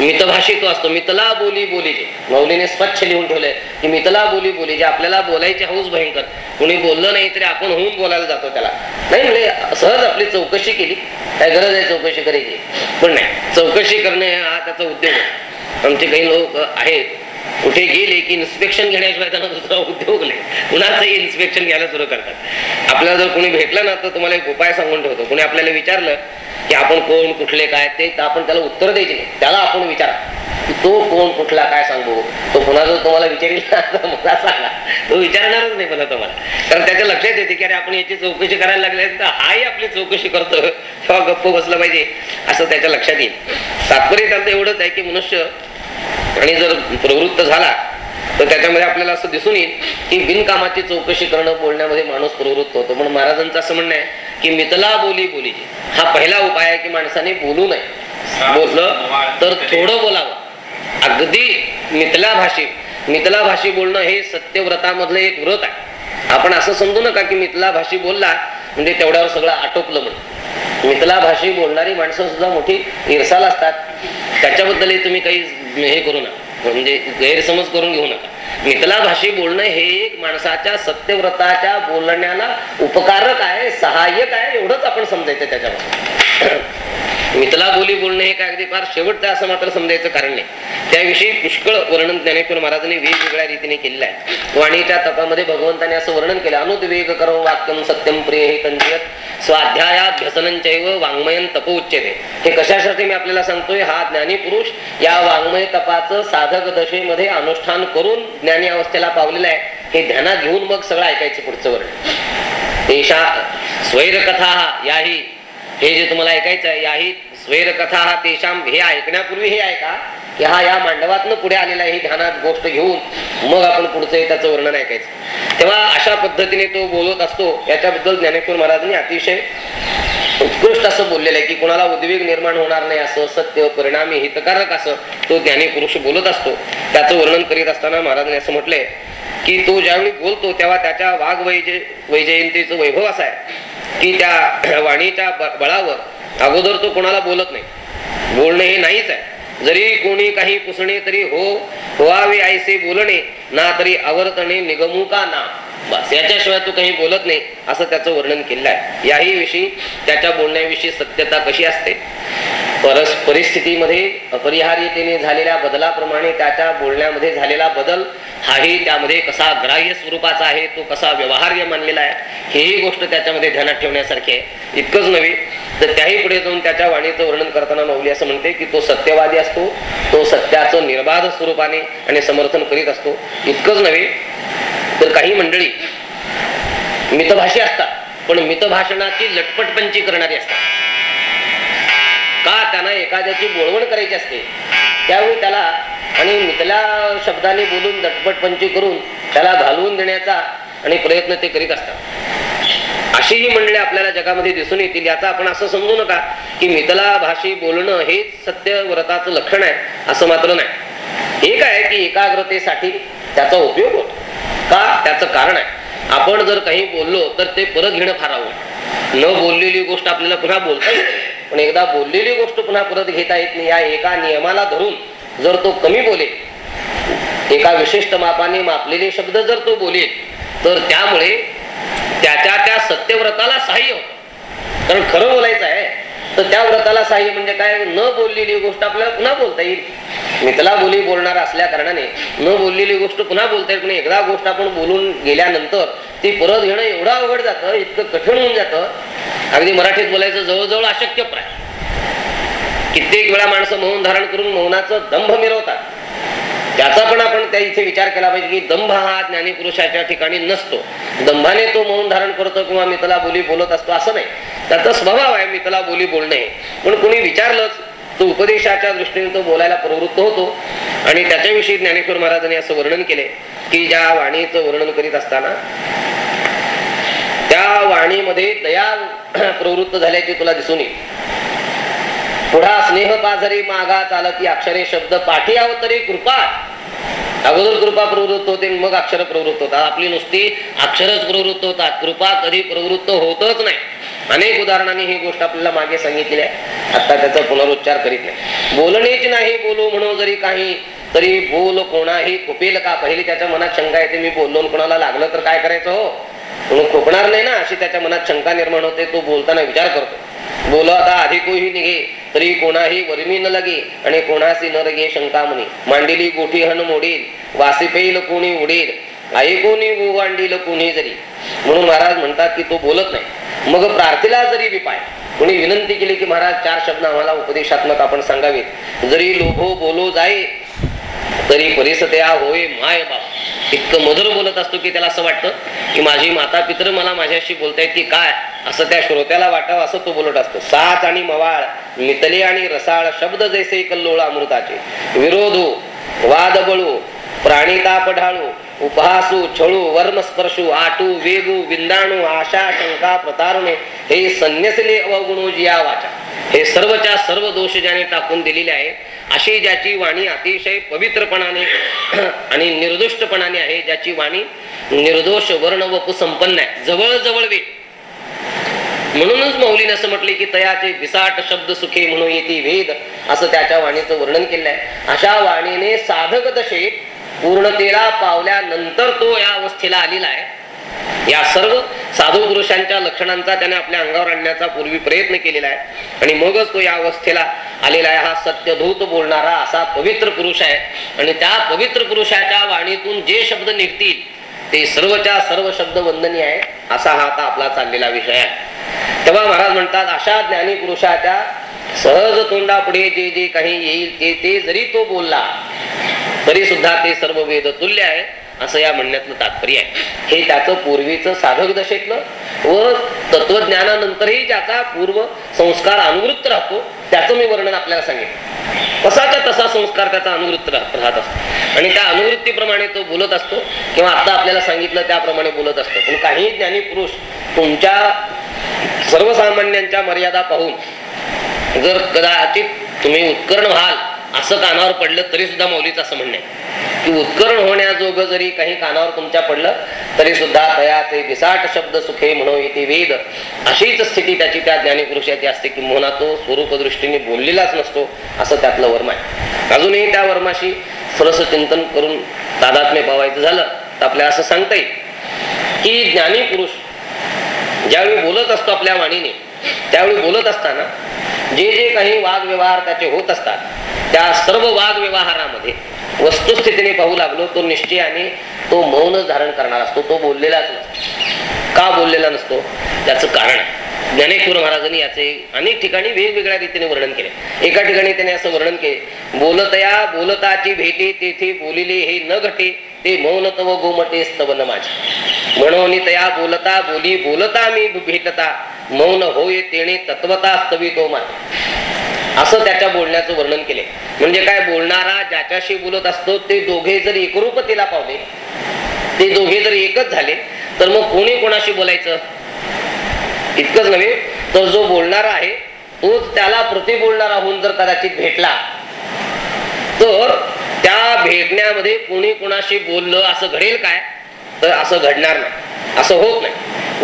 मितभाषिक तो असतो. मितला बोली बोलीजे मौलीने स्वच्छ लिहून ठेवले की मितला बोली बोलीजे आपल्याला बोलायची हौस भयंकर. कोणी बोललं नाही तरी आपण होऊन बोलायला जातो त्याला. नाही म्हणजे सहज आपली चौकशी केली. काय गरज आहे चौकशी करायची? पण नाही. चौकशी करणे हा त्याचा उद्योग आहे. आमचे काही लोक आहेत. कुठे गेले की इन्स्पेक्शन घेण्याशिवाय त्यांना दुसरा उद्योग नाही. कुणाचंही इन्स्पेक्शन घ्यायला सुरू करतात. आपल्याला जर कोणी भेटलं ना तर तुम्हाला एक उपाय सांगून ठेवतो. कोणी आपल्याला विचारलं की आपण कोण कुठले काय ते आपण त्याला उत्तर द्यायचे नाही. त्याला आपण विचारा. की तो कोण कुठला काय सांगू? तो पुन्हा जर तुम्हाला विचारेल तर मला सांगा. तो विचारणारच नाही मला तुम्हाला. कारण त्याच्या लक्षात येते की अरे आपण याची चौकशी करायला लागले तर हाही आपली चौकशी करतो तेव्हा गप्प बसलं पाहिजे. असं त्याच्या लक्षात येईल. तात्पर्य त्यांचं एवढंच आहे की मनुष्य आणि जर प्रवृत्त झाला तर त्याच्यामध्ये आपल्याला असं दिसून येईल की बिनकामाची चौकशी करणं बोलण्यामध्ये माणूस प्रवृत्त होतो. म्हणून महाराजांचं असं म्हणणं आहे की मितला बोली बोलीची. हा पहिला उपाय आहे की माणसाने बोलू नये. बोललं तर थोडं बोलावं. अगदी मितला भाषी मितला भाषी बोलणं हे सत्यव्रतामधलं एक व्रत आहे. आपण असं समजू नका की मिथला भाषी बोलला म्हणजे तेवढ्यावर सगळं आटोपलं म्हणून. मिथला भाषी बोलणारी माणसं सुद्धा मोठी इरसाल असतात. त्याच्याबद्दलही तुम्ही काही हे करू नका. म्हणजे गैरसमज करून घेऊ नका. मिथला भाषी बोलणं हे एक माणसाच्या सत्यव्रताच्या बोलण्याला उपकारक आहे सहाय्यक आहे एवढंच आपण समजायचं त्याच्यामध्ये. मितला बोली बोलणे हे काय अगदी फार शेवटचं असं मात्र समजायचं कारण नाही. त्याविषयी पुष्कळ वर्णन ज्ञानेश्वर महाराजांनी वेगवेगळ्या रीतीने केलेलं आहे. वाणीच्या तपामध्ये भगवंताने असं वर्णन केलं अनुद्वेग करो वाक्यम सत्यम प्रिय हे कंचियत स्वाध्यायाभ्यसनंचैव वाङ्मयन तप उच्चते हे कशासाठी मी आपल्याला सांगतोय? हा ज्ञानी पुरुष या वाङ्मय तपाचं साधक दशेमध्ये अनुष्ठान करून ज्ञानी अवस्थेला पावलेलं आहे. हे ध्यानात घेऊन मग सगळं ऐकायचं पुढचं वर्णन. एषा स्वैरकथा याही हे जे तुम्हाला ऐकायचं आहे याही स्वेर कथा हा तेशाम हे ऐकण्यापूर्वी हे ऐका की हा या मांडवातनं पुढे आलेला आहे ही ध्यानात गोष्ट घेऊन मग आपण पुढचं त्याचं वर्णन ऐकायचं. तेव्हा अशा पद्धतीने तो बोलत असतो याच्याबद्दल ज्ञानेश्वर महाराजांनी अतिशय उत्कृष्ट असं बोललेलं आहे की कोणाला उद्वेग निर्माण होणार नाही असं सत्य परिणामी हितकारक असं तो ज्ञानी पुरुष बोलत असतो. त्याचं वर्णन करीत असताना महाराजांनी असं म्हटलंय की तो ज्यावेळी बोलतो तेव्हा त्याच्या वाघ वैजय वैजयंतीचं वैभव असा आहे. की त्या वाणीच्या बळावर अगोदर तो कोणाला बोलत नाही. बोलणे हे नाहीच आहे. जरी कोणी काही पुसणे तरी हो होवावे आयसे बोलणे ना तरी आवर्तणे निगमू का ना. बस याच्याशिवाय तो काही बोलत नाही असं त्याचं वर्णन केलं आहे. याही विषयी त्याच्या बोलण्याविषयी सत्यता कशी असते? परस परिस्थितीमध्ये अपरिहार्यतेने झालेल्या बदलाप्रमाणे त्याच्या बोलण्यामध्ये झालेला बदल हाही त्यामध्ये कसा ग्राह्य स्वरूपाचा आहे तो कसा व्यवहार्य मानलेला आहे हेही गोष्ट त्याच्यामध्ये ध्यानात ठेवण्यासारखी आहे. इतकंच नव्हे तर त्याही पुढे जाऊन त्याच्या वाणीचं वर्णन करताना मौली असं म्हणते की तो सत्यवादी असतो तो सत्याचं निर्बाध स्वरूपाने आणि समर्थन करीत असतो. इतकंच नव्हे तर काही मंडळी मितभाषी असतात पण मितभाषणाची लटपटपंची करणारी असतात. का त्यांना एखाद्याची बोलवण करायची असते? त्यावेळी त्याला आणि मिथल्या शब्दाने बोलून दटपटपंची करून त्याला घालवून देण्याचा आणि प्रयत्न ते करीत असतात. अशी ही मंडळी आपल्याला जगामध्ये दिसून येतील. याचा आपण असं समजू नका की मिथला भाषी बोलणं हेच सत्य व्रताचं लक्षण आहे असं मात्र नाही. एक आहे की एकाग्रतेसाठी त्याचा उपयोग होतो? का त्याचं कारण आहे? आपण जर काही बोललो तर ते परत घेणं फार आवड न बोललेली गोष्ट आपल्याला पुन्हा बोलता येते. पण एकदा बोललेली गोष्ट पुन्हा परत घेता येत नाही. या एका नियमाला धरून जर तो कमी बोलेल एका विशिष्ट मापाने मापलेले शब्द जर तो बोलेल तर त्यामुळे त्याच्या त्या सत्यव्रताला सहाय्य होत. कारण खरं बोलायचं आहे तर त्या व्रताला साह्य म्हणजे काय? न बोललेली गोष्ट आपल्याला पुन्हा बोलता येईल. मिथला बोली बोलणार असल्या कारणाने न बोललेली गोष्ट पुन्हा बोलता येईल पण एकदा गोष्ट आपण बोलून गेल्यानंतर ती परत घेणं एवढं अवघड जातं इतकं कठीण होऊन जातं. अगदी मराठीत बोलायचं जवळजवळ अशक्य प्राय. कित्येक वेळा माणसं मौन धारण करून मौनाचं दंभ मिरवतात. त्याचा पण आपण त्या इथे विचार केला पाहिजे की दंभ हा ज्ञानी पुरुषाच्या ठिकाणी नसतो. दंभाने तो मौन धारण करतो किंवा मितला बोली बोलत असतो असं नाही. त्याचा स्वभाव आहे मितला बोली बोलणे. पण कोणी विचारलंच तो उपदेशाच्या दृष्टीने तो बोलायला प्रवृत्त होतो. आणि त्याच्याविषयी ज्ञानेश्वर महाराजांनी असं वर्णन केले की ज्या वाणीचं वर्णन करीत असताना त्या वाणीमध्ये दया *clears throat* प्रवृत्त झाल्याची तुला दिसून येईल. पुढा स्नेह पाझरी मागा चालती अक्षरे शब्द पाठी अवतरी कृपा. अगोदर कृपा प्रवृत्त होते मग अक्षर प्रवृत्त होतात. आपली नुसती अक्षरच प्रवृत्त होतात. कृपा कधी प्रवृत्त होतच नाही. अनेक उदाहरणांनी ही गोष्ट आपल्याला मागे सांगितली आहे. आता त्याचा पुनरुच्चार करीत नाही. बोलणेच नाही बोलू म्हणून जरी काही तरी बोल कोणाही खोपेल का? पहिली त्याच्या मनात शंका येते मी बोललो आणि कोणाला लागलं तर काय करायचं हो? म्हणून खोकणार नाही ना अशी त्याच्या मनात शंका निर्माण होते तो बोलताना विचार करतो. बोल आता अधिकोही निघे तरी कोणाही वर्मी न लगे आणि कोणासी न लगे शंका म्हणे. मांडिली गोठी हन मोडील वासी पेल कोणी उडेल. ऐकोनी गोवांडील कोणी जरी. म्हणून महाराज म्हणतात की तो बोलत नाही. मग प्रार्थीला जरी विपाय कोणी विनंती केली की महाराज चार शब्द आम्हाला उपदेशात्मक आपण सांगावेत. जरी लोभो बोलो जाय तरी परिसत्या होय माय बाप. इतकं मधुर बोलत असतो की त्याला असं वाटतं की माझी माता पित्र मला माझ्याशी बोलतायत की काय? असं त्या श्रोत्याला वाटावं असं तो बोलत असतो. साच आणि मवाळ मितले आणि रसाळ शब्द जैसे कल्लोळ अमृताचे. विरोधो वाद बळू प्राणिता पढाळू उपहासू छळू वर्णस्पर्शू आटू वेगू विंदाणू आशा शंका प्रतारणू हे संन्यसले अवगुणू जिया वाचा. हे सर्वच्या सर्व दोष ज्याने टाकून दिलेले आहे अशी ज्याची वाणी अतिशय पवित्रपणाने *clears throat* आणि निर्दोष्टपणाने आहे ज्याची वाणी निर्दोष वर्ण व संपन्न आहे. जवळ जवळ वेग. म्हणूनच मौलीने असं म्हटले की तयाचे विसाट शब्द सुखे म्हणून येते वेद असं त्याच्या वाणीचं वर्णन केलंय. अशा वाणीने साधक दशे पूर्णतेला पावल्यानंतर तो या अवस्थेला आलेला आहे. या सर्व साधू पुरुषांच्या लक्षणांचा त्याने आपल्या अंगावर आणण्याचा पूर्वी प्रयत्न केलेला आहे. आणि मगच तो या अवस्थेला आलेला आहे. हा सत्यधूत बोलणारा असा पवित्र पुरुष आहे. आणि त्या पवित्र पुरुषाच्या वाणीतून जे शब्द निघतील ते सर्वच्या सर्व शब्द वंदनीय आहे असा हा आता आपला चाललेला विषय आहे. तेव्हा महाराज म्हणतात अशा ज्ञानी पुरुषाच्या सहज तोंडापुढे जे जे काही येईल ते ते जरी तो बोलला तरी सुद्धा ते सर्व वेद तुल्य आहे असं या म्हणण्यातलं तात्पर्य आहे. हे त्याचं पूर्वीचं साधक दशेतलं व तत्वज्ञानानंतरही ज्याचा पूर्व संस्कार अनुवृत्त राहतो त्याचं मी वर्णन आपल्याला सांगेन. तसाच्या तसा संस्कार त्याचा अनुवृत्त राह- राहत असतो. आणि त्या अनुवृत्तीप्रमाणे तो बोलत असतो किंवा आता आपल्याला सांगितलं त्याप्रमाणे बोलत असतो. पण काही ज्ञानी पुरुष तुमच्या सर्वसामान्यांच्या मर्यादा पाहून जर कदाचित तुम्ही उत्कर्ण व्हाल असं कानावर पडलं तरी सुद्धा मौलीच असं म्हणणे की उत्कर्ण होण्याजोगं जरी काही कानावर तुमच्या पडलं तरी सुद्धा तयाचे विसाट शब्द सुखे म्हणो येते वेद. अशीच स्थिती त्याची त्या ज्ञानीपुरुषाची असते की मोना तो स्वरूप दृष्टीने बोललेलाच नसतो असं त्यातलं वर्म आहे. अजूनही त्या वर्माशी सरस चिंतन करून तादात्म्य पावायचं झालं तर आपल्याला असं सांगता येईल की ज्ञानी पुरुष ज्यावेळी बोलत असतो आपल्या वाणीने त्यावेळी बोलत असताना जे जे काही वादव्यवहार त्याचे होत असतात त्या सर्व वादव्यवहारामध्ये वस्तुस्थितीने पाहू लागलो तो निश्चयाने तो मौन धारण करणार असतो तो बोललेलाच नसतो. का बोललेला नसतो? त्याचं कारण आहे ज्ञानेश्वर महाराजांनी याचे अनेक ठिकाणी वेगवेगळ्या रीतीने वर्णन केले. एका ठिकाणी त्याने असं वर्णन केले बोलतया बोलताची भेटे तेथे बोलिले हे न घटे ते मौन तव गोमटे स्तवन माझे. म्हणून तया बोलता बोली बोलता मी भेटता मौन होय तेने तत्वता स्तवितो माझे असं त्याच्या बोलण्याचं वर्णन केले. म्हणजे काय? बोलणारा ज्याच्याशी बोलत असतो ते दोघे जर एकरूपतेला पावले ते दोघे जर एकच झाले तर मग कोणी कोणाशी बोलायचं? इतकंच नव्हे तर जो बोलणारा आहे तोच त्याला प्रति बोलणारा होऊन जर कदाचित भेटला तर त्या भेटण्यामध्ये कोणी कोणाशी बोललं असं घडेल काय? तर असं घडणार नाही. असं होत नाही.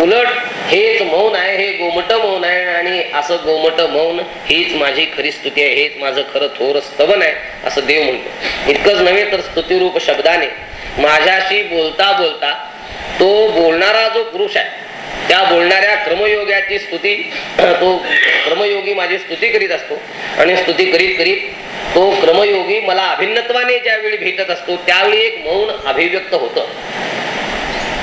उलट हेच मौन आहे हे गोमट मौन आहे आणि असं गोमट मौन हीच माझी खरी स्तुती आहे हेच माझं खरं थोर स्तवन आहे असं देव म्हणतो. इतकंच नव्हे तर स्तुतिरूप शब्दाने माझ्याशी बोलता बोलता तो बोलणारा जो पुरुष आहे त्या बोलणाऱ्या क्रमयोगाची स्तुती तो क्रमयोगी माझी स्तुती करीत असतो आणि स्तुती करीत करीत तो क्रमयोगी मला अभिन्नत्वाने ज्यावेळी भेटत असतो त्यावेळी एक मौन अभिव्यक्त होतं.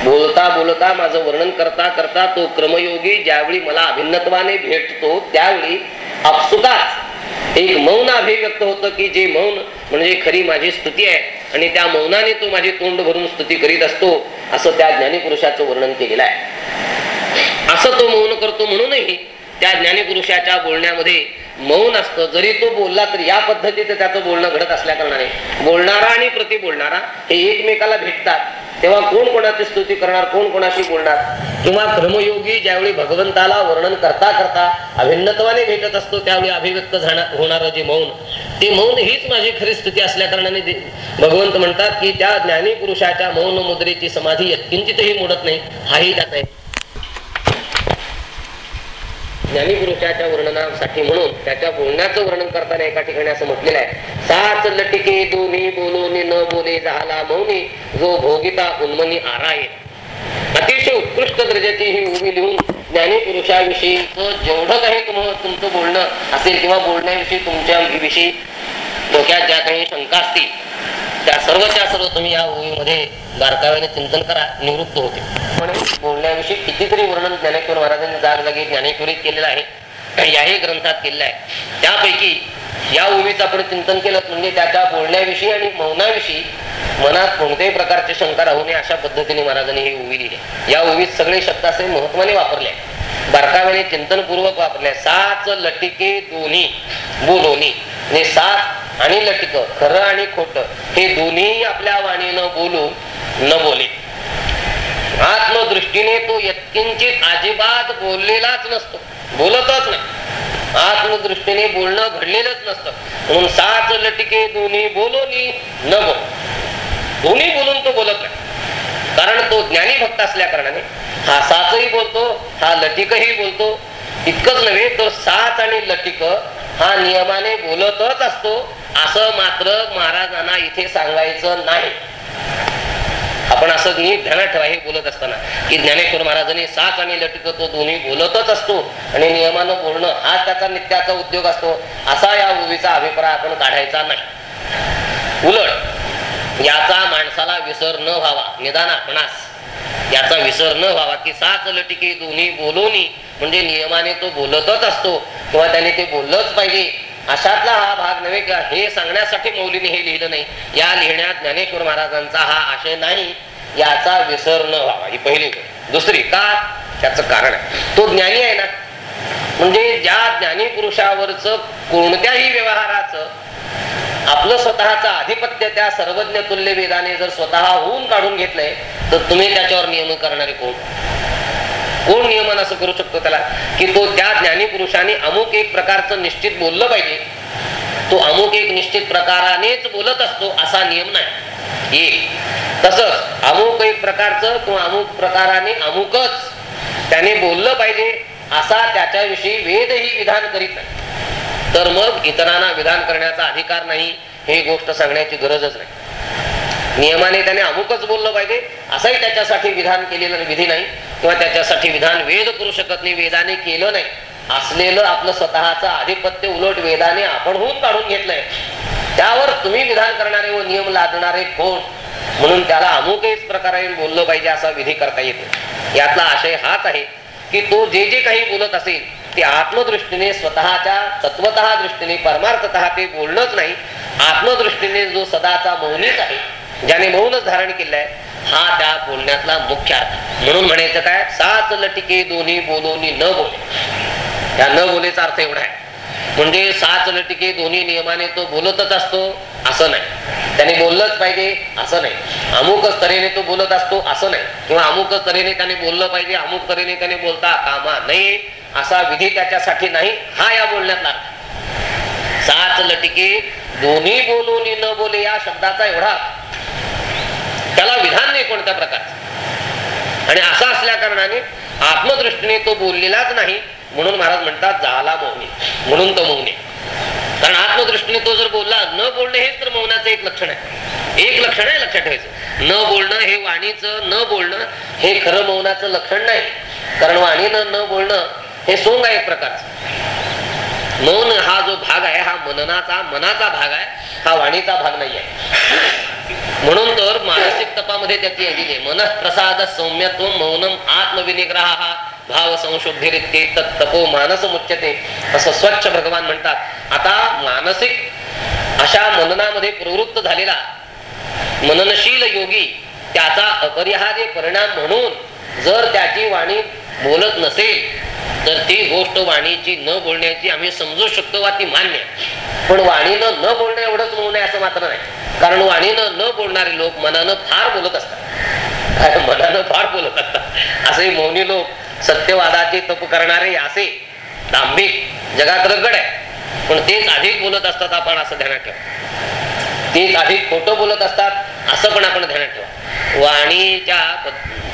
बोलता बोलता माझं वर्णन करता करता तो क्रमयोगी ज्यावेळी मला अभिन्नत्वाने भेटतो त्यावेळी आपसुकाच एक मौन अभिव्यक्त होतं की जे मौन म्हणजे खरी माझी स्तुती आहे आणि त्या मौनाने तो माझी तोंड भरून स्तुती करीत असतो असं त्या ज्ञानीपुरुषाचं वर्णन केलेलं आहे. असं तो मौन करतो म्हणूनही त्या ज्ञानीपुरुषाच्या बोलण्यामध्ये मौन असतं. जरी तो बोलला तरी या पद्धतीचं त्याचं बोलणं घडत असल्या कारणाने बोलणारा आणि प्रति बोलणारा हे एकमेकाला भेटतात. तेव्हा कोण कोणाची स्तुती करणार कोण कोणाशी बोलणार? किंवा क्रमयोगी ज्यावेळी भगवंताला वर्णन करता करता अभिन्नत्वाने भेटत असतो त्यावेळी अभिव्यक्त होणारं जे मौन ते मौन हीच माझी खरी स्तुती असल्या कारणाने भगवंत म्हणतात की त्या ज्ञानी पुरुषाच्या मौन मुद्रेची समाधी यत्किंचितही मोडत नाही. हाही त्याचा आहे ज्ञानीपुरुषाच्या वर्णनासाठी म्हणून त्याच्या बोलण्याचं वर्णन करताना एका ठिकाणी असं म्हटलेलं आहे साच लटिके दोन्ही बोलोनी न बोले झाला मौनी जो भोगिता उन्मनी आराये. अतिशय उत्कृष्ट दर्जाची ही उभी लिहून ज्ञानी पुरुषाविषयी जेवढं काही तुमचं बोलणं असेल किंवा बोलण्याविषयी तुमच्या विषयी डोक्यात ज्या काही शंका असतील त्या सर्वच्या सर्व तुम्ही या ओळीमध्ये बारकाव्याने चिंतन करा निवृत्त होते. पण बोलण्याविषयी कितीतरी वर्णन ज्ञानेश्वर महाराजांनी जागजागी ज्ञानेश्वरीत केलेलं आहे. याही ग्रंथात केलेला आहे त्यापैकी या ओवीचं आपण चिंतन केलं म्हणजे त्याच्या बोलण्याविषयी आणि मौनाविषयी मनात कोणत्याही प्रकारची शंका राहू नये अशा पद्धतीने महाराजांनी ही ओवी लिहिली. या ओवीत सगळे शब्द असे महत्वाने वापरले बारकाव्याने चिंतनपूर्वक वापरले साच लटिके दोन्ही बोलोनी. म्हणजे सात आणि लटिक खरं आणि खोट हे दोन्ही आपल्या वाणीनं बोलून न बोले. आत्मदृष्टीने तो यत्किंचित अजिबात बोललेलाच नसतो. बोलतच नाही. आत्मदृष्टीने बोलणं घडलेलंच नसतं. म्हणून साच लटिके दोन्ही बोलोनी न बोल दोन्ही बोलून तो बोलत नाही. कारण तो ज्ञानी भक्त असल्या कारणाने हा साचही बोलतो हा लटिकही बोलतो. इतकंच नव्हे तर साच आणि लटिक हा नियमाने बोलतच असतो. असं मात्र महाराजांना इथे सांगायचं नाही. आपण असं नीट ध्यानात ठेवा हे बोलत असताना. की ज्ञानेश्वर महाराजांनी साच आणि लटिक तो दोन्ही बोलतच असतो. आणि नियमानं बोलणं हा त्याचा नित्याचा उद्योग असतो. असा या ओवीचा अभिप्राय आपण काढायचा नाही. उलट याचा माणसाला विसर न व्हावा निदान आपणास याचा विसर न व्हावा की साच लटिके दोन्ही बोलोनी म्हणजे नियमाने तो बोलतच असतो. किंवा त्याने ते बोललंच पाहिजे. अशातला हा भाग नव्हे का? हे सांगण्यासाठी मौलीने हे लिहिलं नाही. या लिहिण्यात ज्ञानेश्वर महाराजांचा हा आशय नाही याचा विसर न व्हावा. ही पहिली दुसरी का? त्याच कारण आहे. तो ज्ञानी आहे ना? म्हणजे ज्या ज्ञानी पुरुषावरच कोणत्याही व्यवहाराचं आपलं स्वतःचं आधिपत्य त्या सर्वज्ञ तुल्य वेदाने जर स्वतः होऊन काढून घेतलंय तर तुम्ही त्याच्यावर नियम करणारे कोण? कोण नियमन असं करू शकतो त्याला? की तो त्या ज्ञानी पुरुषाने अमुक एक प्रकारचं निश्चित बोललं पाहिजे. तो अमुक एक निश्चित प्रकारानेच बोलत असतो असा नियम नाही. एक. तसंच अमुक एक प्रकारचं किंवा अमुक प्रकाराने अमुकच त्याने बोललं पाहिजे असा त्याच्याविषयी वेदही विधान करीत नाही. तर मग इतरांना विधान करण्याचा अधिकार नाही हे गोष्ट सांगण्याची गरजच नाही. नियमाने त्याने अमुकच बोललं पाहिजे. असंही त्याच्यासाठी विधान केलेलं विधी नाही. किंवा त्याच्यासाठी विधान वेद करू शकत नाही वेदाने केलं नाही. असलेलं आपलं स्वतःचं आधिपत्य उलट वेदाने आपण होऊन काढून घेतलंय. त्यावर तुम्ही विधान करणारे व नियम लादणारे कोण? म्हणून त्याला अमुकच प्रकारे बोललं पाहिजे असा विधी करता येतो यातला आशय हाच आहे की तो जे जे काही बोलत असेल ते आत्मदृष्टीने स्वतःच्या तत्वत दृष्टीने परमार्थत ते बोलणंच नाही. आत्मदृष्टीने जो सदाचा मौनीच आहे ज्याने मौनच धारण केलंय हा त्या बोलण्यातला मुख्य अर्थ. म्हणून म्हणायचं काय? साच लटिके दोन्ही बोलोनी न बोले. या न बोलेचा अर्थ एवढा आहे. म्हणजे साच लटिके दोन्ही नियमाने तो बोलतच असतो असं नाही. त्याने बोललंच पाहिजे असं नाही. अमुकच तऱ्हेने तो बोलत असतो असं नाही. किंवा अमुकच तऱ्हेने त्याने बोललं पाहिजे अमुक तऱ्हेने त्याने बोलता कामा नाही असा विधी त्याच्यासाठी नाही. हा या बोलण्यात अर्थ. साच लटिके दोन्ही बोलून न बोले या शब्दाचा एवढा त्याला विधान नाही कोणत्या प्रकारचं. आणि असा असल्या कारणाने आत्मदृष्टीने तो बोललेलाच नाही म्हणून महाराज म्हणतात झाला मौनी. म्हणून तो मौनी. कारण आत्मदृष्टीने तो जर बोलला न बोलणे हेच तर मौनाचं एक लक्षण आहे. एक लक्षण आहे लक्षात ठेवायचं. न बोलणं हे वाणीचं न बोलणं हे खरं मौनाचं लक्षण नाही. कारण वाणीनं न बोलणं हे सोंग आहे एक प्रकारचं. मौन हा जो भाग आहे हा मननाचा मनाचा भाग आहे हा वाणीचा भाग नाही आहे म्हणून तर मानसिक तपामध्ये त्याची यादी आहे. मन प्रसाद सौम्यत्व मौनम आत्मविनिग्रह हा भाव संशुद्धी तपो मानस मुच्यते असं स्वच्छ भगवान म्हणतात. आता मानसिक अशा मननामध्ये प्रवृत्त झालेला मननशील योगी त्याचा अपरिहार्य परिणाम म्हणून जर त्याची वाणी बोलत नसेल तर ती गोष्ट वाणीची न बोलण्याची आम्ही समजू शकतो वा ती मान्य आहे. पण वाणीनं न बोलणं एवढंच म्हणून असं मात्र नाही. कारण वाणीनं न बोलणारे लोक मनानं फार बोलत असतात. काय मनानं फार बोलत असतात. असे मौनी लोक सत्यवादाचे तप करणारे असे दांभिक जगात रगड आहे. पण तेच अधिक बोलत असतात आपण असं ध्यानात ठेवा. तेच अधिक खोटं बोलत असतात असं पण आपण ध्यानात ठेवा. वाणीच्या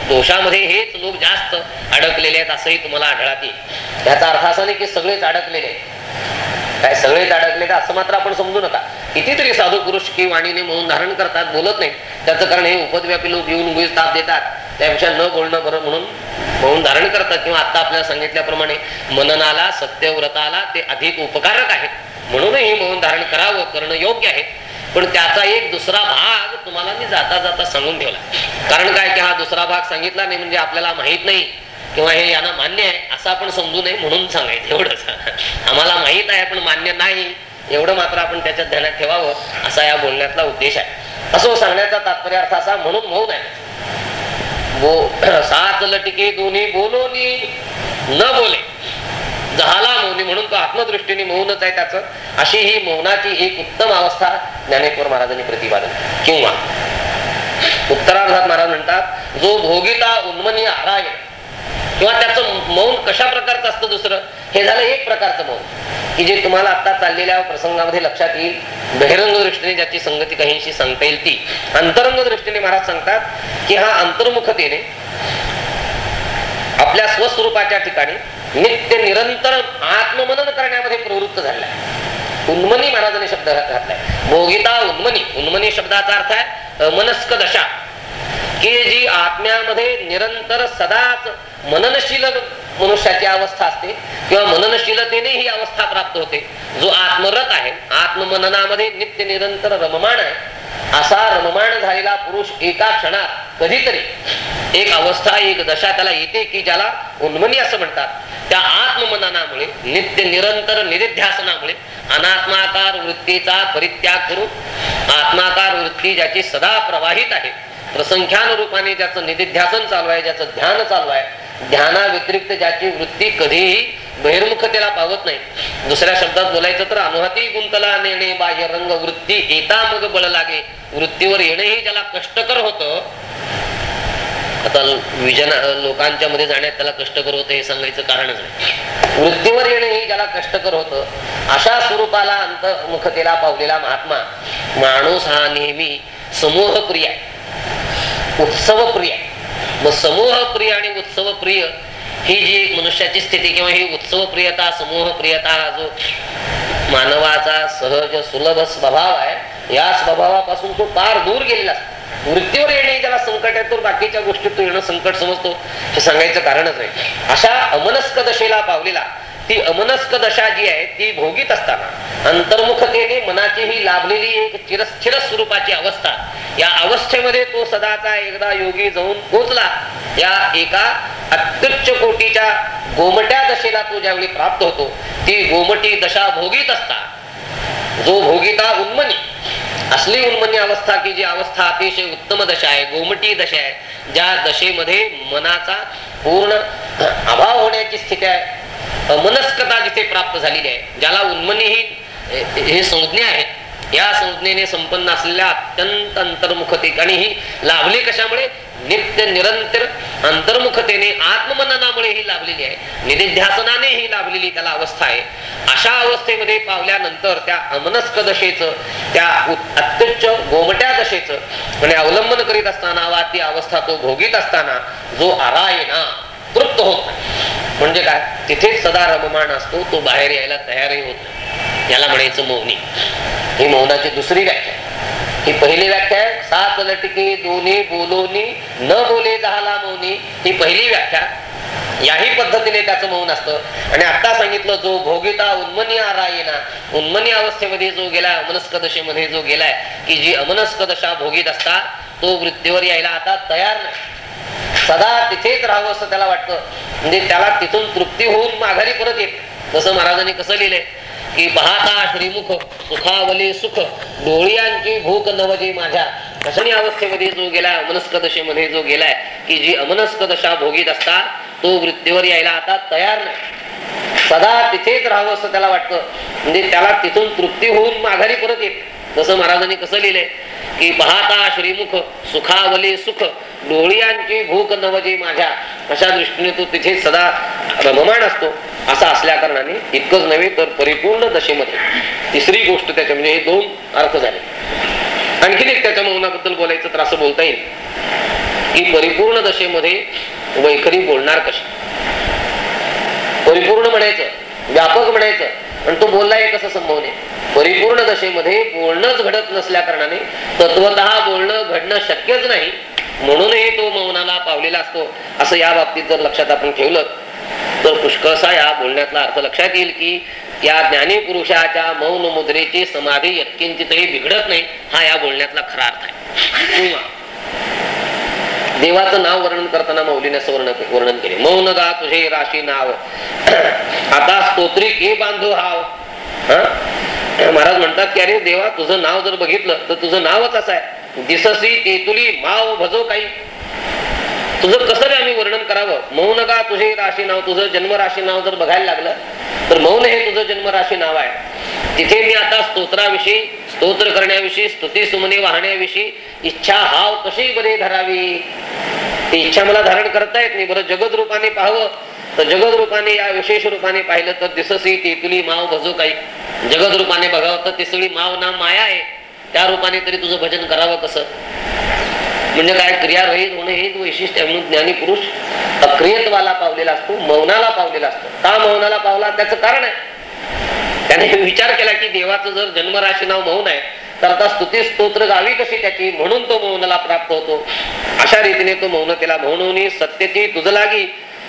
दोषामध्ये हेच लोक जास्त अडकलेले आहेत असंही तुम्हाला आढळते. येईल याचा अर्थ असा नाही की सगळेच अडकलेले आहेत. काय सगळेच अडकलेले असं मात्र आपण समजू नका. कितीतरी साधू पुरुष की वाणीने म्हणून धारण करतात बोलत नाही त्याचं कारण हे उपद्व्यापी लोक येऊन गुज ताप देतात. त्यापेक्षा न बोलणं बरं म्हणून म्हणून धारण करतात. किंवा आता आपल्याला सांगितल्याप्रमाणे मननाला सत्यव्रताला ते अधिक उपकारक आहेत. म्हणूनही मौन धारण करावं करणं योग्य आहे. पण त्याचा एक दुसरा भाग तुम्हाला मी जाता जाता सांगून ठेवला. कारण काय की हा दुसरा भाग सांगितला नाही म्हणजे आपल्याला माहीत नाही किंवा हे यांना मान्य आहे असं आपण समजू नये म्हणून सांगायचं एवढंच. आम्हाला माहीत आहे पण मान्य नाही. एवढं मात्र आपण त्याच्यात ध्यानात ठेवावं असा या बोलण्यातला उद्देश आहे. असं सांगण्याचा तात्पर्य अर्थ असा म्हणून मौन आहे. बो सात लटके दोन्ही बोलोनी न बोले. झाला मौनी म्हणून तो आत्मदृष्टीने मौनच आहे त्याचं. अशी ही मौनाची एक उत्तम अवस्था ज्ञानेश्वर महाराजांनी प्रतिपादन किंवा उत्तरार्धात महाराज म्हणतात जो भोगिता उन्मनी आराय किंवा त्याचं मौन कशा प्रकारचं असतं दुसरं? हे झालं एक प्रकारचं मौन. की जे तुम्हाला आता चाललेल्या प्रसंगामध्ये लक्षात येईल. बहिरंग दृष्टीने ज्याची संगती काहीशी सांगता येईल ती. अंतरंग दृष्टीने महाराज सांगतात की हा अंतर्मुखतेने आपल्या स्वस्वरूपाच्या ठिकाणी नित्य निरंतर आत्ममनन करण्यामध्ये प्रवृत्त झालाय उन्मनी महाराजांनी शब्द घातलाय भोगिता उन्मनी. उन्मनी शब्दाचा अर्थ आहे मनस्क दशा. की जी आत्म्यामध्ये निरंतर सदाच मननशील मनुष्याची अवस्था असते किंवा मननशीलतेने ही अवस्था प्राप्त होते. जो आत्मरत आहे आत्ममननामध्ये नित्य निरंतर रममाण आहे असा रममाण झालेला पुरुष एका क्षणात कधीतरी एक अवस्था एक दशा त्याला येते की ज्याला उन्मनी असं म्हणतात. त्या आत्ममननामुळे नित्य निरंतर निरिध्यासनामुळे अनात्माकार वृत्तीचा परित्याग करून आत्माकार वृत्ती ज्याची सदा प्रवाहित आहे प्रसंख्यान रूपाने ज्याचं निधिध्यासन चालू आहे ज्याचं ध्यान चालू आहे ध्याना व्यतिरिक्त ज्याची वृत्ती कधीही बहिर्मुखतेला पावत नाही. दुसऱ्या शब्दात बोलायचं तर अनुहाती गुंतला नेणे बाह्य रंग वृत्ती येता मग बळ लागे वृत्तीवर येणेही ज्याला कष्टकर होतं आता विजन लोकांच्या मध्ये जाण्यात त्याला कष्टकर होतं हे सांगायचं कारणच आहे वृत्तीवर येणे हे ज्याला कष्टकर होतं अशा स्वरूपाला अंतमुखतेला पावलेला महात्मा माणूस हा नेहमी समूह प्रिय उत्सव प्रिय मग समूह प्रिय आणि उत्सव प्रिय ही जी एक मनुष्याची स्थिती किंवा ही उत्सव प्रियता समूह प्रियता हा जो मानवाचा सहज सुलभ स्वभाव आहे या स्वभावापासून तो फार दूर गेलेला मृत्यूवर वृत्तीवर येणे त्याला संकट आहे तर बाकीच्या गोष्टीत तो येणं संकट समजतो. हे सांगायचं कारणच नाही. अशा अमनस्क दशेला पावलेला ती अमनस्क दशा जी आहे ती भोगीत असताना अंतर्मुखतेने मनाची ही लाभलेली एक चिरस्थिर स्वरूपाची अवस्था या अवस्थेमध्ये तो सदाचा एकदा योगी जाऊन पोचला. या एका अत्युच्च कोटीच्या गोमट्या दशेला तो ज्यावेळी प्राप्त होतो ती गोमटी दशा भोगीत असता. जो भोगिता उन्मनी असली उन्मनी अवस्था की जी अवस्था अतिशय उत्तम दशा आहे गोमटी दशा आहे ज्या दशेमध्ये मनाचा पूर्ण अभाव होण्याची स्थिती आहे अमनस्कता जिथे प्राप्त झालेली आहे ज्याला उन्मनी ही हे संज्ञा आहे या संज्ञेने संपन्न असलेल्या अत्यंत अंतर्मुखते आणि ही लाभली कशामुळे? नित्य निरंतर अंतर्मुखतेने आत्ममननामुळे ही लाभलेली आहे. निधिध्यासनाने ही लाभलेली त्याला अवस्था आहे. अशा अवस्थेमध्ये पावल्यानंतर त्या अमनस्क दशेचं त्या अत्युच्च गोमट्या दशेचं आणि अवलंबन करीत असताना वा ती अवस्था तो भोगीत असताना जो आरायणा तृप्त होत म्हणजे काय? तिथेच सदा रममान असतो तो बाहेर यायला तयारही होत नाही. याला म्हणायचं मौनी. ही मौनाची दुसरी व्याख्या. ही पहिली व्याख्या आहे सात लटके दोन्ही बोलोनी न बोले झाला मौनी. ही पहिली व्याख्या. याही पद्धतीने त्याचं मौन असतं. आणि आता सांगितलं जो भोगिता उन्मनी आरायना उन्मनी अवस्थेमध्ये जो गेला अमनस्क दशेमध्ये जो गेलाय की जी अमनस्क दशा भोगीत असता तो वृत्तीवर यायला आता तयार नाही. सदा तिथेच राहावं असं त्याला वाटतं. म्हणजे त्याला तिथून तृप्ती होऊन माघारी परत येत जसं महाराजांनी कसं लिहिलंय? की पाहता श्रीमुख सुखावले सुख डोळ्यांची भूक नवजे माझ्या. अशनी अवस्थेमध्ये जो गेला अमनस्क दशेमध्ये जो गेलाय की जी अमनस्क दशा भोगीत असता तो वृत्तीवर यायला आता तयार नाही. सदा तिथेच राहावं असं त्याला वाटतं. म्हणजे त्याला तिथून तृप्ती होऊन माघारी परत येत जसं महाराजांनी कसं लिहिलंय की पाहता श्रीमुख सुखावली सुख डोळ्यांची भूक नवजी माझ्या. अशा दृष्टीने तो तिथे सदा रममाण असतो. असा असल्या कारणाने इतकंच नव्हे तर परिपूर्ण दशेमध्ये. तिसरी गोष्ट त्याच्या म्हणजे हे दोन अर्थ झाले. आणखीन एक त्याच्या मौनाबद्दल बोलायचं तर असं बोलता येईल की परिपूर्ण दशेमध्ये वैखरी बोलणार कशी? परिपूर्ण म्हणायचं व्यापक म्हणायचं आणि तो बोलला हे कसं नाही? परिपूर्ण दशेमध्ये बोलणंच घडत नसल्या कारणाने तत्वत बोलणं घडणं शक्यच नाही म्हणूनही तो मौनाला पावलेला असतो. असं या बाबतीत जर लक्षात आपण ठेवलं तर पुष्कळसा या बोलण्यातला अर्थ लक्षात येईल की या ज्ञानी पुरुषाच्या मौन मुद्रेची समाधी यत्किंचितही बिघडत नाही हा या बोलण्यातला खरा अर्थ आहे. किंवा देवाचं नाव वर्णन करताना मौलीने असं वर्णन वर्णन केले. मौन गा तुझे राशी नाव. *clears throat* आता स्तोत्री ए बांधव हाव? हा? महाराज म्हणतात की अरे देवा तुझं नाव जर बघितलं तर तुझं नावच असं आहे. दिससी तेतुली माव भजो काही. तुझं कसं रे आम्ही वर्णन करावं? मौन का तुझे राशी नाव तुझं जन्मराशी नाव जर बघायला लागलं तर मौन हे तुझं जन्मराशी नाव आहे. तिथे मी आता स्तोत्राविषयी स्तोत्र करण्याविषयी स्तुती सुमने वाहण्याविषयी इच्छा हाव कशी बरे धरावी? ती इच्छा मला धारण करता येत नाही. बरं जगद रूपाने पाहावं. तर जगद रूपाने या विशेष रूपाने पाहिलं तर दिससी तेतुली माव भजू काही जगद रूपाने बघावं तर तिसळी माव नाम माया आहे. त्या रूपाने तरी तुझं भजन करावं कसं? म्हणजे काय क्रियारहित होणं हेच वैशिष्ट्य म्हणून ज्ञानी पुरुष अक्रियत्वाला पावलेला असतो मौनाला पावलेला असतो. का मौनाला पावला? त्याचं कारण आहे. त्याने विचार केला की देवाचं जर जन्मराशी नाव मौन आहे तर आता स्तुती स्तोत्र गावी कशी त्याची? म्हणून तो मौनाला प्राप्त होतो. अशा रीतीने तो मौनतेला म्हणून सत्यची तुझ लागी.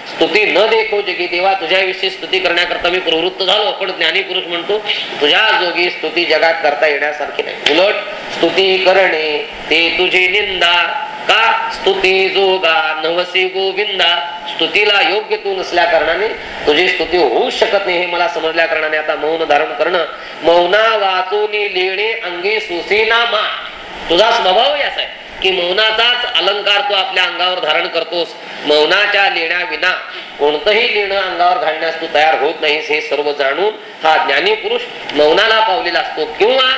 स्तुती न देखो जगी देवा तुझ्याविषयी स्तुती करण्याकरता मी प्रवृत्त झालो. पण ज्ञानी पुरुष म्हणतो तुझ्या जोगी स्तुती जगात करता येण्यासारखी नाही. उलट स्तुती करणे ते तुझी निंदा. का? स्तुती जोगा नवसी गोविंदा. स्तुतीला योग्य तू नसल्या कारणाने तुझी स्तुती होऊ शकत नाही हे मला समजल्या कारणाने आता मौन धारण करणं. मौना वाचून लेणे अंगी सुसीना मा. तुझा स्वभाव असा आहे. की मौनाचाच अलंकार तू आपल्या अंगावर धारण करतोस. मौनाच्या लेण्याविना कोणतंही लेणं अंगावर घालण्यास तू तयार होत नाहीस हे सर्व जाणून हा ज्ञानी पुरुष मौनाला पावलेला असतो. किंवा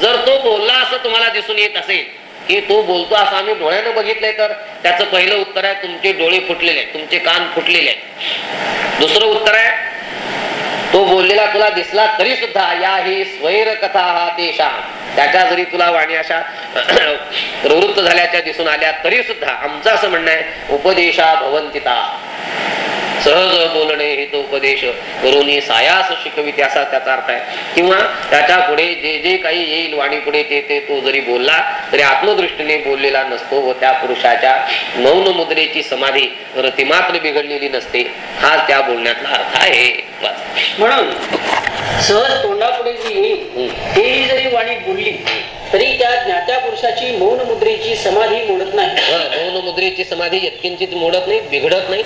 जर तो बोलला असं तुम्हाला दिसून येत असेल की तो बोलतो असं आम्ही डोळ्यानं बघितलंय तर त्याचं पहिलं उत्तर आहे तुमचे डोळे फुटलेले आहेत तुमचे कान फुटलेले आहेत. दुसरं उत्तर आहे तो बोललेला तुला दिसला तरी सुद्धा या ही स्वैर कथा हा देशा त्याच्या जरी तुला वाणी अशा *clears throat* प्रवृत्त झाल्याच्या दिसून आल्या तरी सुद्धा आमचं असं म्हणणं आहे उपदेशा भवंतिता. सहज बोलणे हे तो उपदेश करून सायास शिकविते असा त्याचा अर्थ आहे. किंवा त्याच्या पुढे जे जे काही येईल वाणी पुढे ते ते तो जरी बोलला तरी आत्मदृष्टीने बोललेला नसतो व त्या पुरुषाच्या मौन मुद्रेची समाधी रतिमात्र बिघडलेली नसते. हा त्या बोलण्यातला अर्थ आहे. म्हणून सहज तोंडापुढे जी येईल जरी वाणी बोलली तरी त्या ज्ञात्या पुरुषाची मौन मुद्रेची समाधी मोडत नाही. मौन मुद्रेची समाधी यत्किंचित मोडत नाही बिघडत नाही.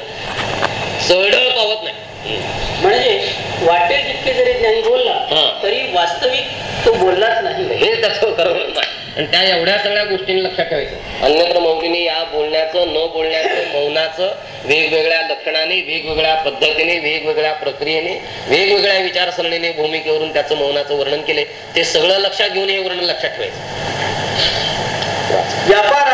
चढ पावत नाही. म्हणजे वाटेल तितके जरी ज्ञानी बोलला. तरी वास्तविक तो बोललाच नाही हे त्याचं खरं. आणि त्या एवढ्या सगळ्या गोष्टींनी लक्षात ठेवायचं अन्यत्र मौलीने या बोलण्याचं न बोलण्याचं मौनाचं वेगवेगळ्या लक्षणाने वेगवेगळ्या पद्धतीने वेगवेगळ्या प्रक्रियेने वेगवेगळ्या विचारसरणीने भूमिकेवरून त्याचं मौनाचं वर्णन केले ते सगळं लक्षात घेऊन हे वर्णन लक्षात ठेवायचं व्यापक